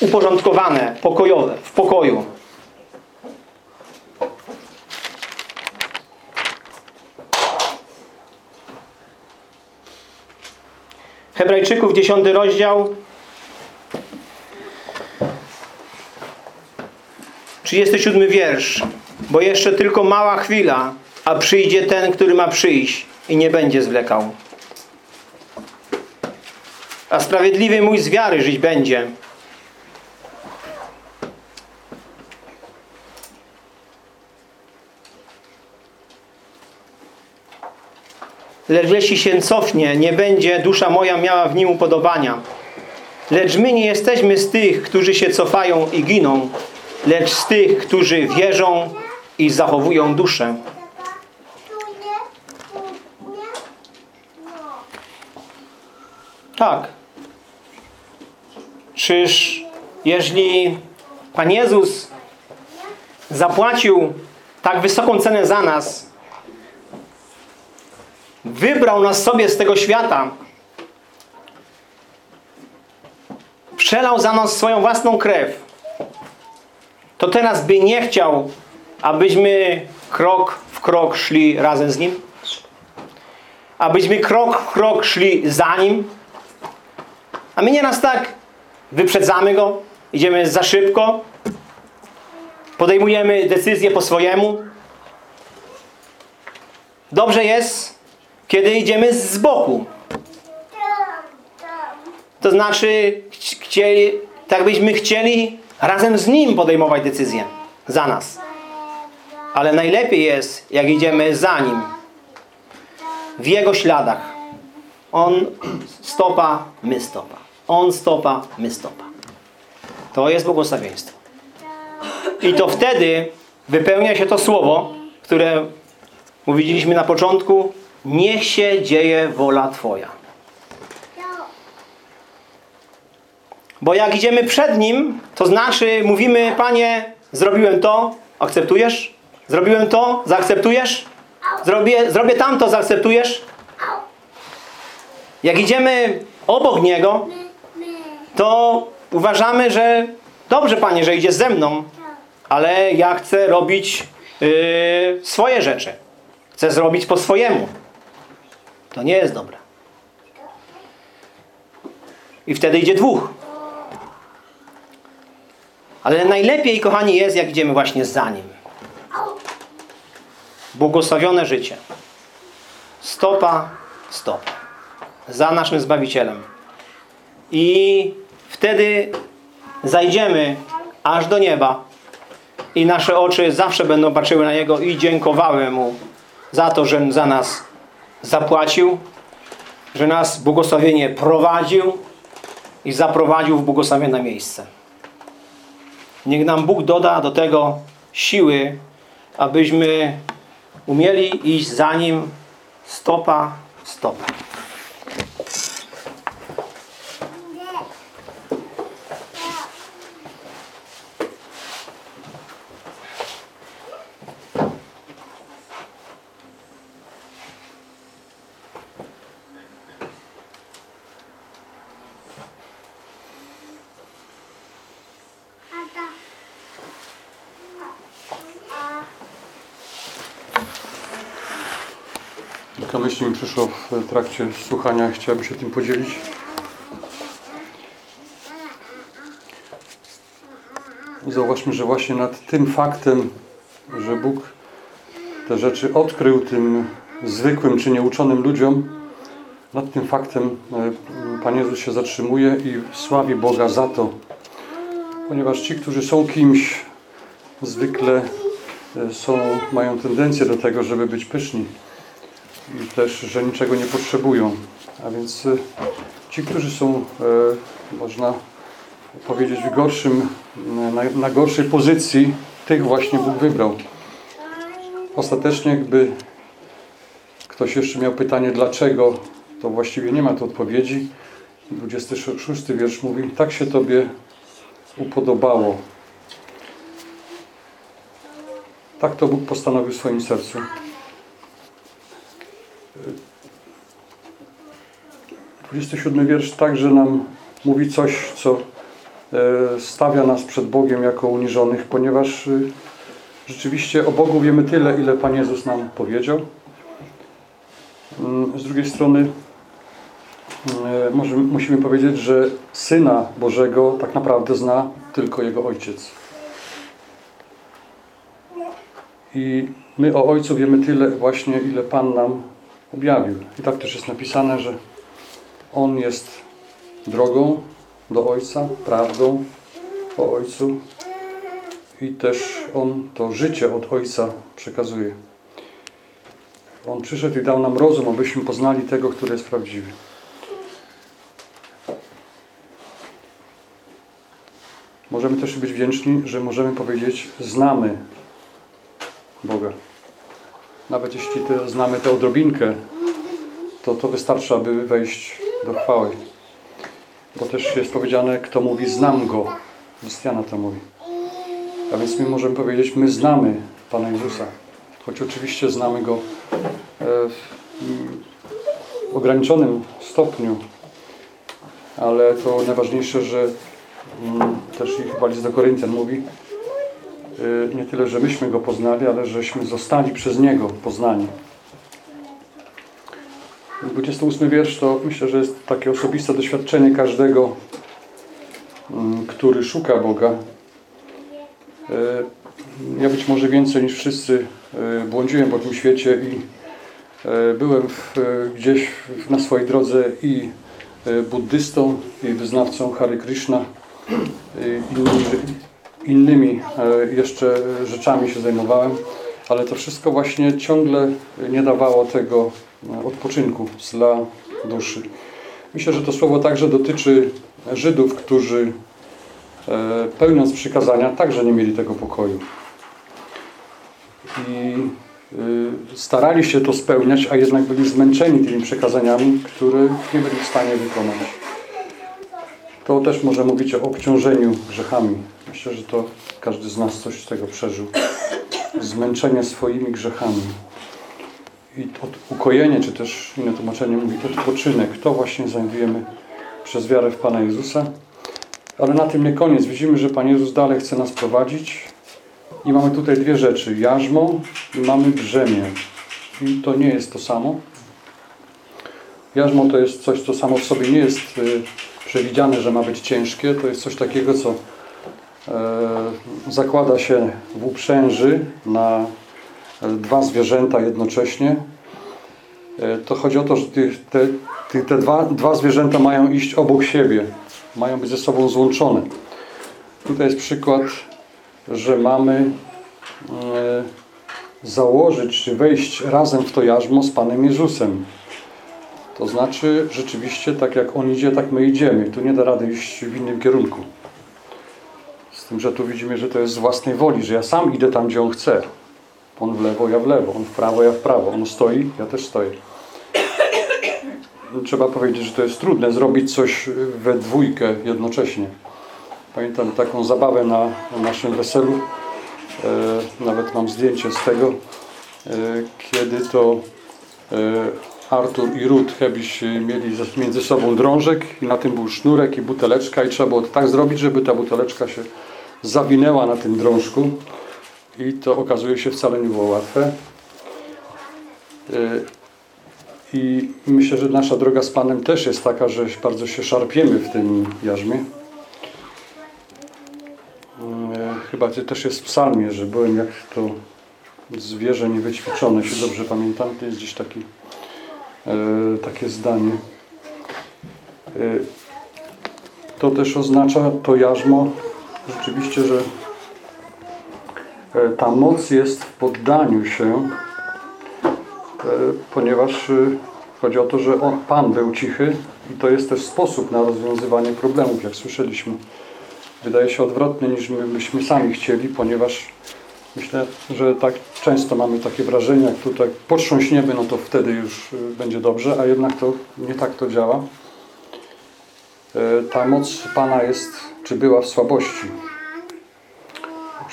C: Uporządkowane, pokojowe, w pokoju. Hebrajczyków, 10 rozdział. 37 wiersz. Bo jeszcze tylko mała chwila, a przyjdzie ten, który ma przyjść i nie będzie zwlekał. A sprawiedliwy mój z wiary żyć będzie. Lecz jeśli się cofnie, nie będzie dusza moja miała w nim upodobania. Lecz my nie jesteśmy z tych, którzy się cofają i giną, lecz z tych, którzy wierzą i zachowują duszę. Tak. Czyż jeżeli Pan Jezus zapłacił tak wysoką cenę za nas, wybrał nas sobie z tego świata, przelał za nas swoją własną krew, to teraz by nie chciał, abyśmy krok w krok szli razem z Nim? Abyśmy krok w krok szli za Nim? A my nieraz tak wyprzedzamy Go, idziemy za szybko, podejmujemy decyzje po swojemu. Dobrze jest, kiedy idziemy z boku. To znaczy, chcieli, tak byśmy chcieli razem z Nim podejmować decyzje. Za nas. Ale najlepiej jest, jak idziemy za Nim. w Jego śladach. On stopa, my stopa. On stopa, my stopa. To jest błogosławieństwo. I to wtedy wypełnia się to słowo, które mówiliśmy na początku. Niech się dzieje wola Twoja. Bo jak idziemy przed Nim, to znaczy mówimy, Panie, zrobiłem to, akceptujesz? Zrobiłem to, zaakceptujesz? Zrobię, zrobię tamto, zaakceptujesz? Jak idziemy obok Niego, to uważamy, że dobrze, Panie, że idziesz ze mną, ale ja chcę robić yy, swoje rzeczy. Chcę zrobić po swojemu. To nie jest dobre. I wtedy idzie dwóch. Ale najlepiej, kochani, jest, jak idziemy właśnie za Nim. Błogosławione życie. Stopa, stopa. Za naszym Zbawicielem. I wtedy zajdziemy aż do nieba. I nasze oczy zawsze będą patrzyły na Jego i dziękowały Mu za to, że za nas zapłacił, że nas błogosławienie prowadził i zaprowadził w błogosławione miejsce. Niech nam Bóg doda do tego siły, abyśmy umieli iść za Nim stopa w stopę.
A: Tata.
D: Taka myśl mi przyszła w trakcie słuchania, chciałbym się tym podzielić. Zauważmy, że właśnie nad tym faktem, że Bóg te rzeczy odkrył tym zwykłym czy nieuczonym ludziom, nad tym faktem e, Pan Jezus się zatrzymuje i sławi Boga za to. Ponieważ ci, którzy są kimś, zwykle e, są, mają tendencję do tego, żeby być pyszni też, że niczego nie potrzebują. A więc e, ci, którzy są, e, można powiedzieć, w gorszym, na, na gorszej pozycji, tych właśnie Bóg wybrał. Ostatecznie, gdyby ktoś jeszcze miał pytanie, dlaczego, to właściwie nie ma tu odpowiedzi. 26 wiersz mówi, tak się Tobie upodobało. Tak to Bóg postanowił w swoim sercu. 27 wiersz także nam mówi coś, co e, stawia nas przed Bogiem jako uniżonych, ponieważ y, rzeczywiście o Bogu wiemy tyle, ile Pan Jezus nam powiedział. Mm, Z drugiej strony e, może musimy powiedzieć, że Syna Bożego tak naprawdę zna tylko Jego Ojciec. I my o Ojcu wiemy tyle właśnie, ile Pan nam objawił. I tak też jest napisane, że On jest drogą do Ojca, prawdą o Ojcu i też On to życie od Ojca przekazuje. On przyszedł i dał nam rozum, abyśmy poznali tego, który jest prawdziwy. Możemy też być wdzięczni, że możemy powiedzieć, znamy Boga. Nawet jeśli te, znamy tę odrobinkę, to to wystarczy, aby wejść do chwały. Bo też jest powiedziane, kto mówi, znam Go. Krystiana to mówi. A więc my możemy powiedzieć, my znamy Pana Jezusa. Choć oczywiście znamy Go e, w ograniczonym stopniu. Ale to najważniejsze, że mm, też i chyba list do Koryntian mówi, e, nie tyle, że myśmy Go poznali, ale żeśmy zostali przez Niego poznani. 28 wiersz to myślę, że jest takie osobiste doświadczenie każdego, mm, który szuka Boga. E, Ja być może więcej niż wszyscy e, błądziłem po tym świecie i e, byłem w, gdzieś na swojej drodze i buddystą, i wyznawcą Hare Krishna, i innymi, innymi jeszcze rzeczami się zajmowałem, ale to wszystko właśnie ciągle nie dawało tego odpoczynku dla duszy. Myślę, że to słowo także dotyczy Żydów, którzy e, pełniąc przykazania także nie mieli tego pokoju. I y, starali się to spełniać, a jednak byli zmęczeni tymi przekazaniami, które nie byli w stanie wykonać. To też może mówić o obciążeniu grzechami. Myślę, że to każdy z nas coś z tego przeżył. Zmęczenie swoimi grzechami. I ukojenie, czy też inne tłumaczenie mówi odpoczynek. To właśnie znajdujemy przez wiarę w Pana Jezusa. Ale na tym nie koniec. Widzimy, że Pan Jezus dalej chce nas prowadzić. I mamy tutaj dwie rzeczy. Jarzmo i mamy brzemię. I to nie jest to samo. Jarzmo to jest coś, co samo w sobie nie jest y, przewidziane, że ma być ciężkie. To jest coś takiego, co e, zakłada się w uprzęży na dwa zwierzęta jednocześnie. E, to chodzi o to, że te, ty- te dwa, dwa zwierzęta mają iść obok siebie. Mają być ze sobą złączone. Tutaj jest przykład, że mamy e, założyć, czy wejść razem w to jarzmo z Panem Jezusem. To znaczy, rzeczywiście, tak jak On idzie, tak my idziemy. Tu nie da rady iść w innym kierunku. Z tym, że tu widzimy, że to jest z własnej woli, że ja sam idę tam, gdzie On chce. On w lewo, ja w lewo. On w prawo, ja w prawo. On stoi, ja też stoję. Trzeba powiedzieć, że to jest trudne zrobić coś we dwójkę jednocześnie. Pamiętam taką zabawę na, na naszym weselu. E, nawet mam zdjęcie z tego, e, kiedy to e, Artur i Ruth Hebiś mieli między sobą drążek i na tym był sznurek i buteleczka i trzeba było to tak zrobić, żeby ta buteleczka się zawinęła na tym drążku i to okazuje się wcale nie było łatwe. E, I myślę, że nasza droga z Panem też jest taka, że bardzo się szarpiemy w tym jarzmie. E, Chyba to też jest w psalmie, że byłem jak to zwierzę niewyćwiczone, się dobrze pamiętam. To jest gdzieś taki, e, takie zdanie. To też oznacza to jarzmo rzeczywiście, że ta moc jest w poddaniu się, e, ponieważ e, chodzi o to, że on, Pan był cichy i to jest też sposób na rozwiązywanie problemów, jak słyszeliśmy wydaje się odwrotny niż my byśmy sami chcieli, ponieważ myślę, że tak często mamy takie wrażenie, jak tutaj potrząśniemy, no to wtedy już będzie dobrze, a jednak to nie tak to działa. E, Ta moc Pana jest, czy była w słabości.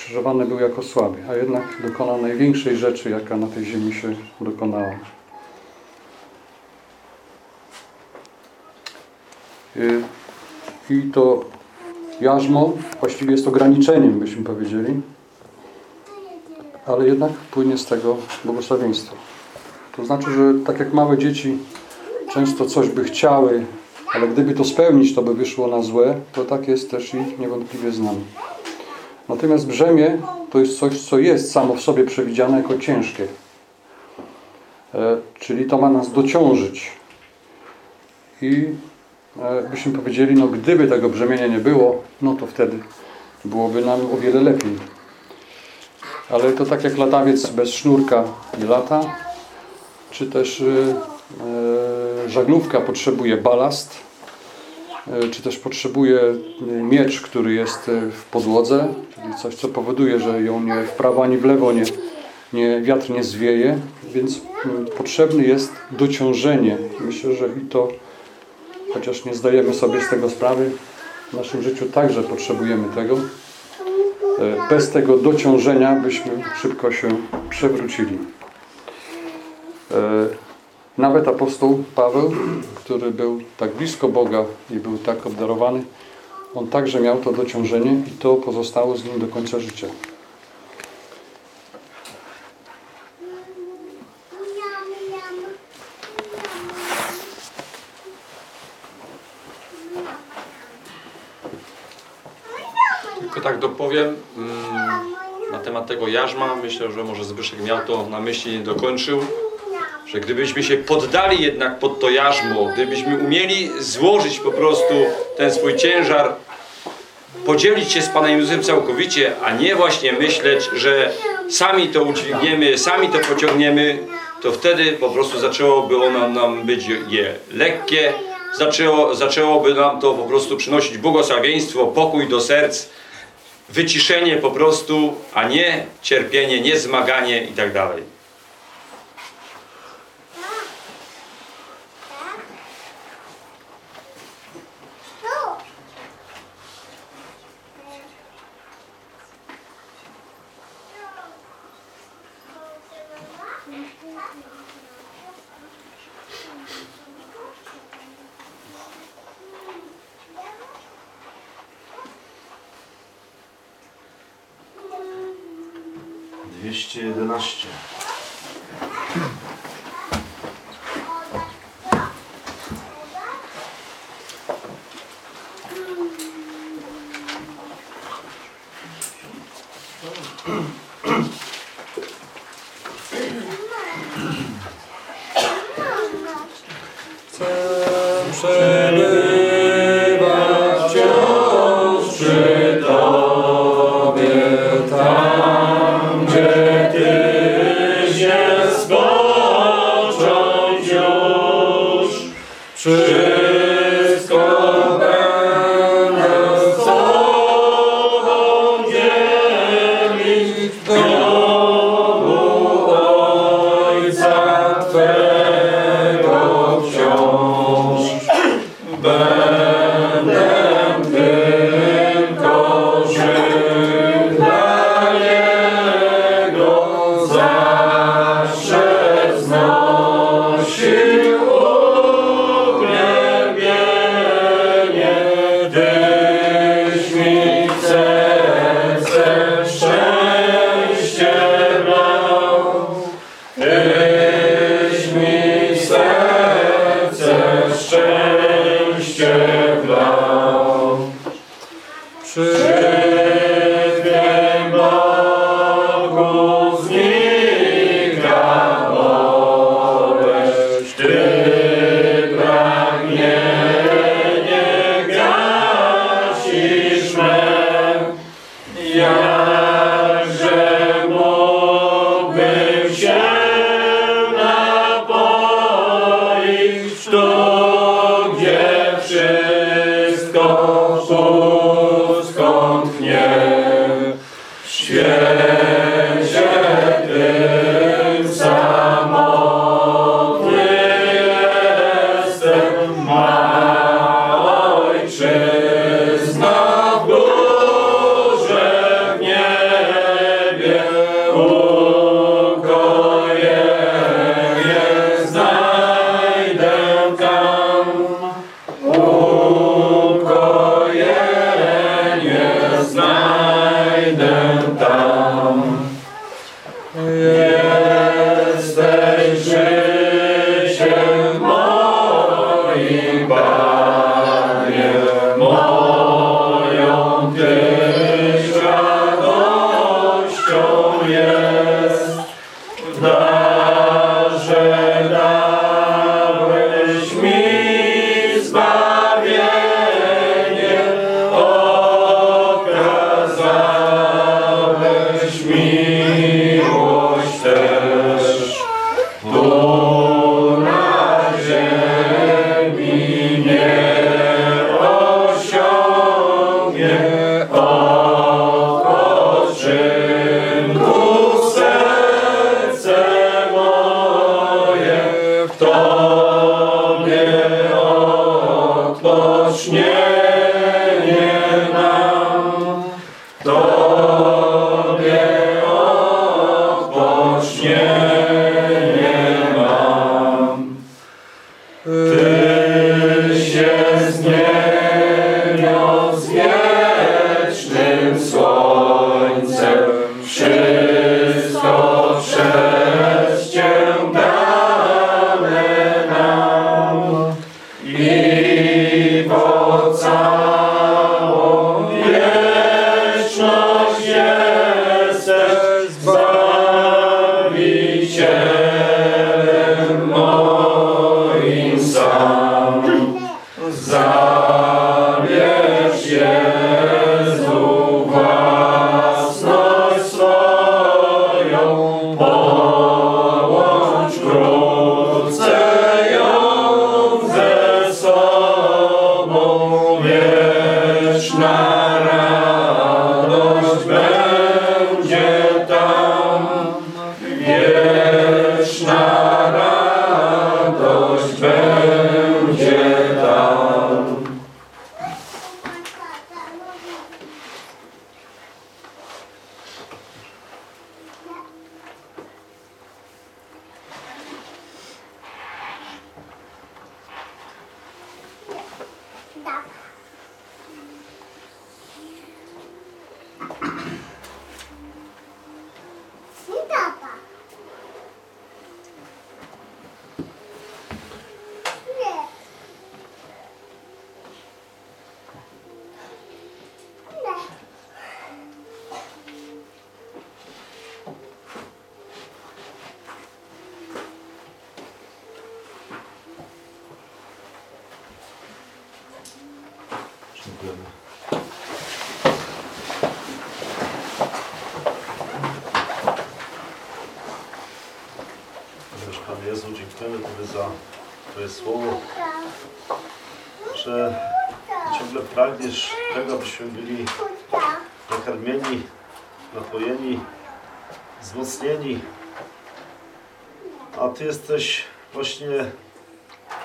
D: Ukrzyżowany był jako słaby, a jednak dokonał największej rzeczy, jaka na tej ziemi się dokonała. Y, I to jarzmo właściwie jest ograniczeniem, byśmy powiedzieli, ale jednak płynie z tego błogosławieństwo. To znaczy, że tak jak małe dzieci często coś by chciały, ale gdyby to spełnić, to by wyszło na złe, to tak jest też i niewątpliwie z nami. Natomiast brzemię to jest coś, co jest samo w sobie przewidziane jako ciężkie. E, Czyli to ma nas dociążyć. I e, byśmy powiedzieli, no gdyby tego brzemienia nie było, no to wtedy byłoby nam o wiele lepiej. Ale to tak jak latawiec bez sznurka nie lata, czy też e, żaglówka potrzebuje balast, czy też potrzebuje y, miecz, który jest e, w podłodze, czyli coś, co powoduje, że ją nie w prawo ani w lewo nie, nie, wiatr nie zwieje, więc mm, potrzebne jest dociążenie. Myślę, że i to chociaż nie zdajemy sobie z tego sprawy, w naszym życiu także potrzebujemy tego. E, Bez tego dociążenia byśmy szybko się przewrócili. Nawet apostoł Paweł, który był tak blisko Boga i był tak obdarowany, on także miał to dociążenie i to pozostało z nim do końca życia.
B: Tylko tak dopowiem mm, na temat tego jarzma. Myślę, że może Zbyszek miał to na myśli, nie dokończył. Że gdybyśmy się poddali jednak pod to jarzmo, gdybyśmy umieli złożyć po prostu ten swój ciężar, podzielić się z Panem Jezusem całkowicie, a nie właśnie myśleć, że sami to udźwigniemy, sami to pociągniemy, to wtedy po prostu zaczęłoby ono nam być je lekkie, zaczęło, zaczęłoby nam to po prostu przynosić błogosławieństwo, pokój do serc, wyciszenie po prostu, a nie cierpienie, nie zmaganie i
E: za Twoje słowo, że ciągle pragniesz tego, abyśmy byli nakarmieni, napojeni, wzmocnieni. A Ty jesteś właśnie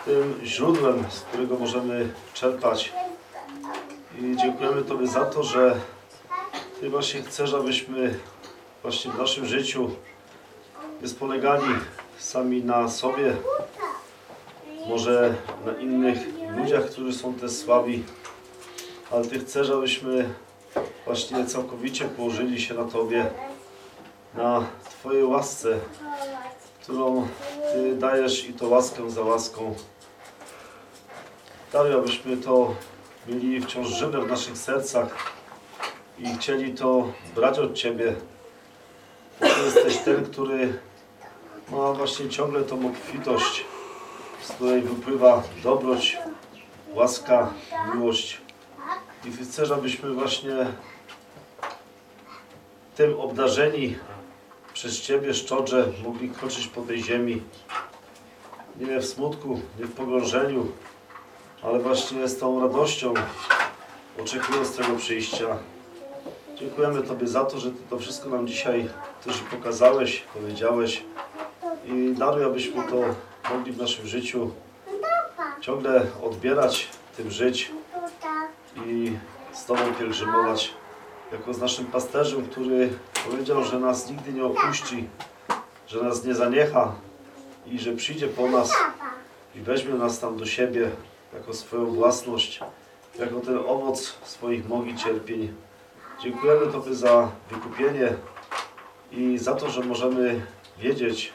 E: tym źródłem, z którego możemy czerpać. I dziękujemy Tobie za to, że Ty właśnie chcesz, abyśmy właśnie w naszym życiu nie spolegali sami na sobie, może na innych ludziach, którzy są też słabi, ale Ty chcesz, abyśmy właśnie całkowicie położyli się na Tobie, na Twojej łasce, którą Ty dajesz i to łaskę za łaską. Daruj, abyśmy to mieli wciąż żywe w naszych sercach i chcieli to brać od Ciebie. Ty jesteś ten, który ma właśnie ciągle tą obfitość, z której wypływa dobroć, łaska, miłość. I Ty chcesz, abyśmy właśnie tym obdarzeni przez Ciebie szczodrze mogli kroczyć po tej ziemi. Nie w smutku, nie w pogrążeniu, ale właśnie z tą radością, oczekując tego przyjścia. Dziękujemy Tobie za to, że Ty to wszystko nam dzisiaj też pokazałeś, powiedziałeś i daruj, abyśmy to mogli w naszym życiu ciągle odbierać, tym żyć i z Tobą pielgrzymować jako z naszym pasterzem, który powiedział, że nas nigdy nie opuści, że nas nie zaniecha i że przyjdzie po nas i weźmie nas tam do siebie jako swoją własność, jako ten owoc swoich mogi cierpień. Dziękujemy Tobie za wykupienie i za to, że możemy wiedzieć,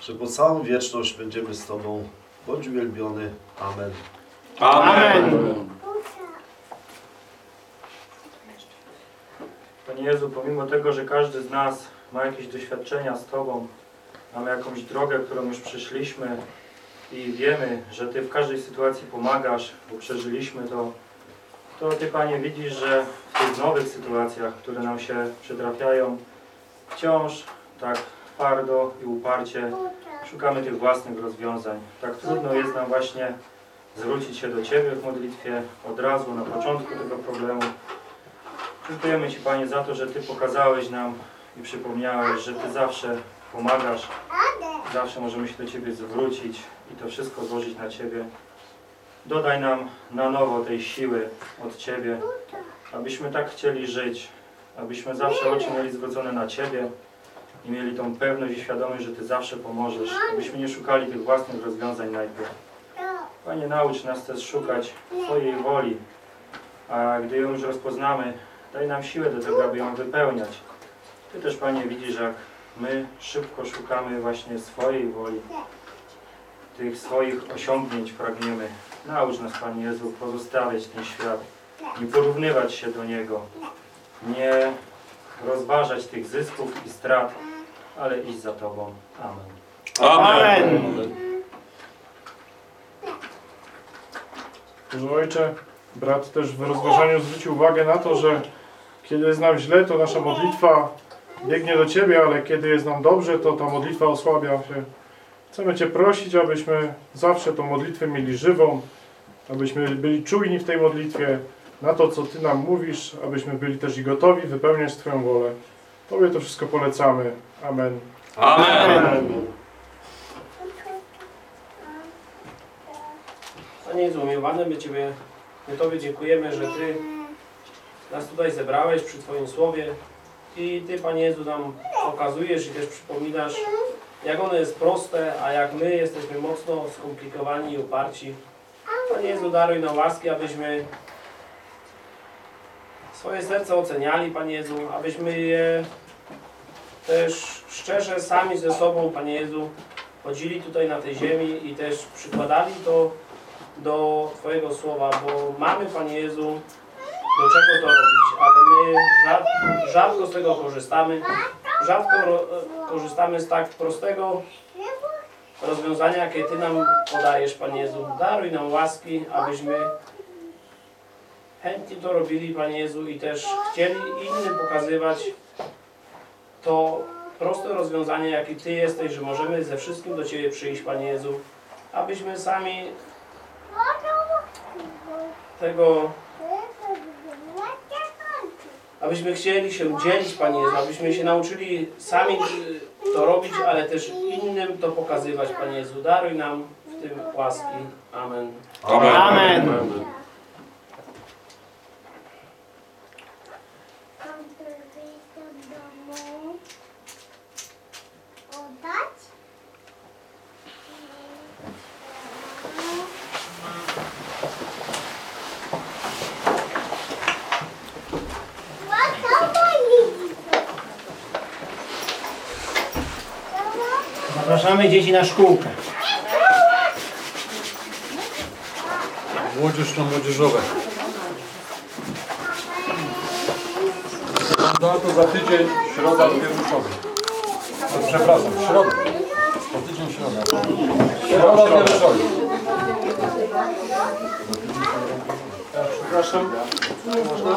E: że po całą wieczność będziemy z Tobą. Bądź uwielbiony. Amen.
C: Amen.
F: Panie Jezu, pomimo tego, że każdy z nas ma jakieś doświadczenia z Tobą, mamy jakąś drogę, którą już przeszliśmy i wiemy, że Ty w każdej sytuacji pomagasz, bo przeżyliśmy to, to Ty, Panie, widzisz, że w tych nowych sytuacjach, które nam się przytrafiają, wciąż tak twardo i uparcie szukamy tych własnych rozwiązań. Tak trudno jest nam właśnie zwrócić się do Ciebie w modlitwie od razu, na początku tego problemu. Dziękujemy Ci Panie za to, że Ty pokazałeś nam i przypomniałeś, że Ty zawsze pomagasz, zawsze możemy się do Ciebie zwrócić i to wszystko złożyć na Ciebie. Dodaj nam na nowo tej siły od Ciebie, abyśmy tak chcieli żyć, abyśmy zawsze oczy mieli zwrócone na Ciebie i mieli tą pewność i świadomość, że Ty zawsze pomożesz, abyśmy nie szukali tych własnych rozwiązań najpierw. Panie, naucz nas też szukać Twojej woli, a gdy ją już rozpoznamy, daj nam siłę do tego, aby ją wypełniać. Ty też, Panie, widzisz, jak my szybko szukamy właśnie swojej woli, tych swoich osiągnięć pragniemy. Naucz nas, Panie Jezu, pozostawiać ten świat, nie porównywać się do Niego, nie rozważać tych zysków i strat, ale iść za Tobą. Amen.
C: Amen.
G: Boże Ojcze, brat też w rozważaniu zwrócił uwagę na to, że kiedy jest nam źle, to nasza modlitwa biegnie do Ciebie, ale kiedy jest nam dobrze, to ta modlitwa osłabia się. Chcemy Cię prosić, abyśmy zawsze tą modlitwę mieli żywą, abyśmy byli czujni w tej modlitwie na to, co Ty nam mówisz, abyśmy byli też i gotowi wypełniać Twoją wolę. Tobie to wszystko polecamy. Amen.
B: Amen.
H: Panie Jezu, umiłowany my Ciebie, my Tobie dziękujemy, że Ty nas tutaj zebrałeś przy Twoim Słowie i Ty, Panie Jezu, nam pokazujesz i też przypominasz, jak ono jest proste, a jak my jesteśmy mocno skomplikowani i uparci. Panie Jezu, daruj nam łaski, abyśmy swoje serce oceniali, Panie Jezu, abyśmy je też szczerze sami ze sobą, Panie Jezu, chodzili tutaj na tej ziemi i też przykładali to do Twojego słowa, bo mamy, Panie Jezu, do czego to robić, ale my rzadko, z tego korzystamy. Rzadko korzystamy z tak prostego rozwiązania, jakie Ty nam podajesz, Panie Jezu. Daruj nam łaski, abyśmy chętnie to robili, Panie Jezu, i też chcieli innym pokazywać to proste rozwiązanie, jakie Ty jesteś, że możemy ze wszystkim do Ciebie przyjść, Panie Jezu, abyśmy sami tego, abyśmy chcieli się dzielić, Panie Jezu, abyśmy się nauczyli sami y, to robić, ale też innym to pokazywać, Panie Jezu. Daruj nam w tym łaski. Amen.
B: Amen.
C: Amen.
A: domu
C: Dzieci na szkółkę.
D: Młodzież to młodzieżowe. No to za tydzień środa wieruszowa. Przepraszam, środa. Po tydzień środa. Środa wieruszowa.
G: Przepraszam. Można?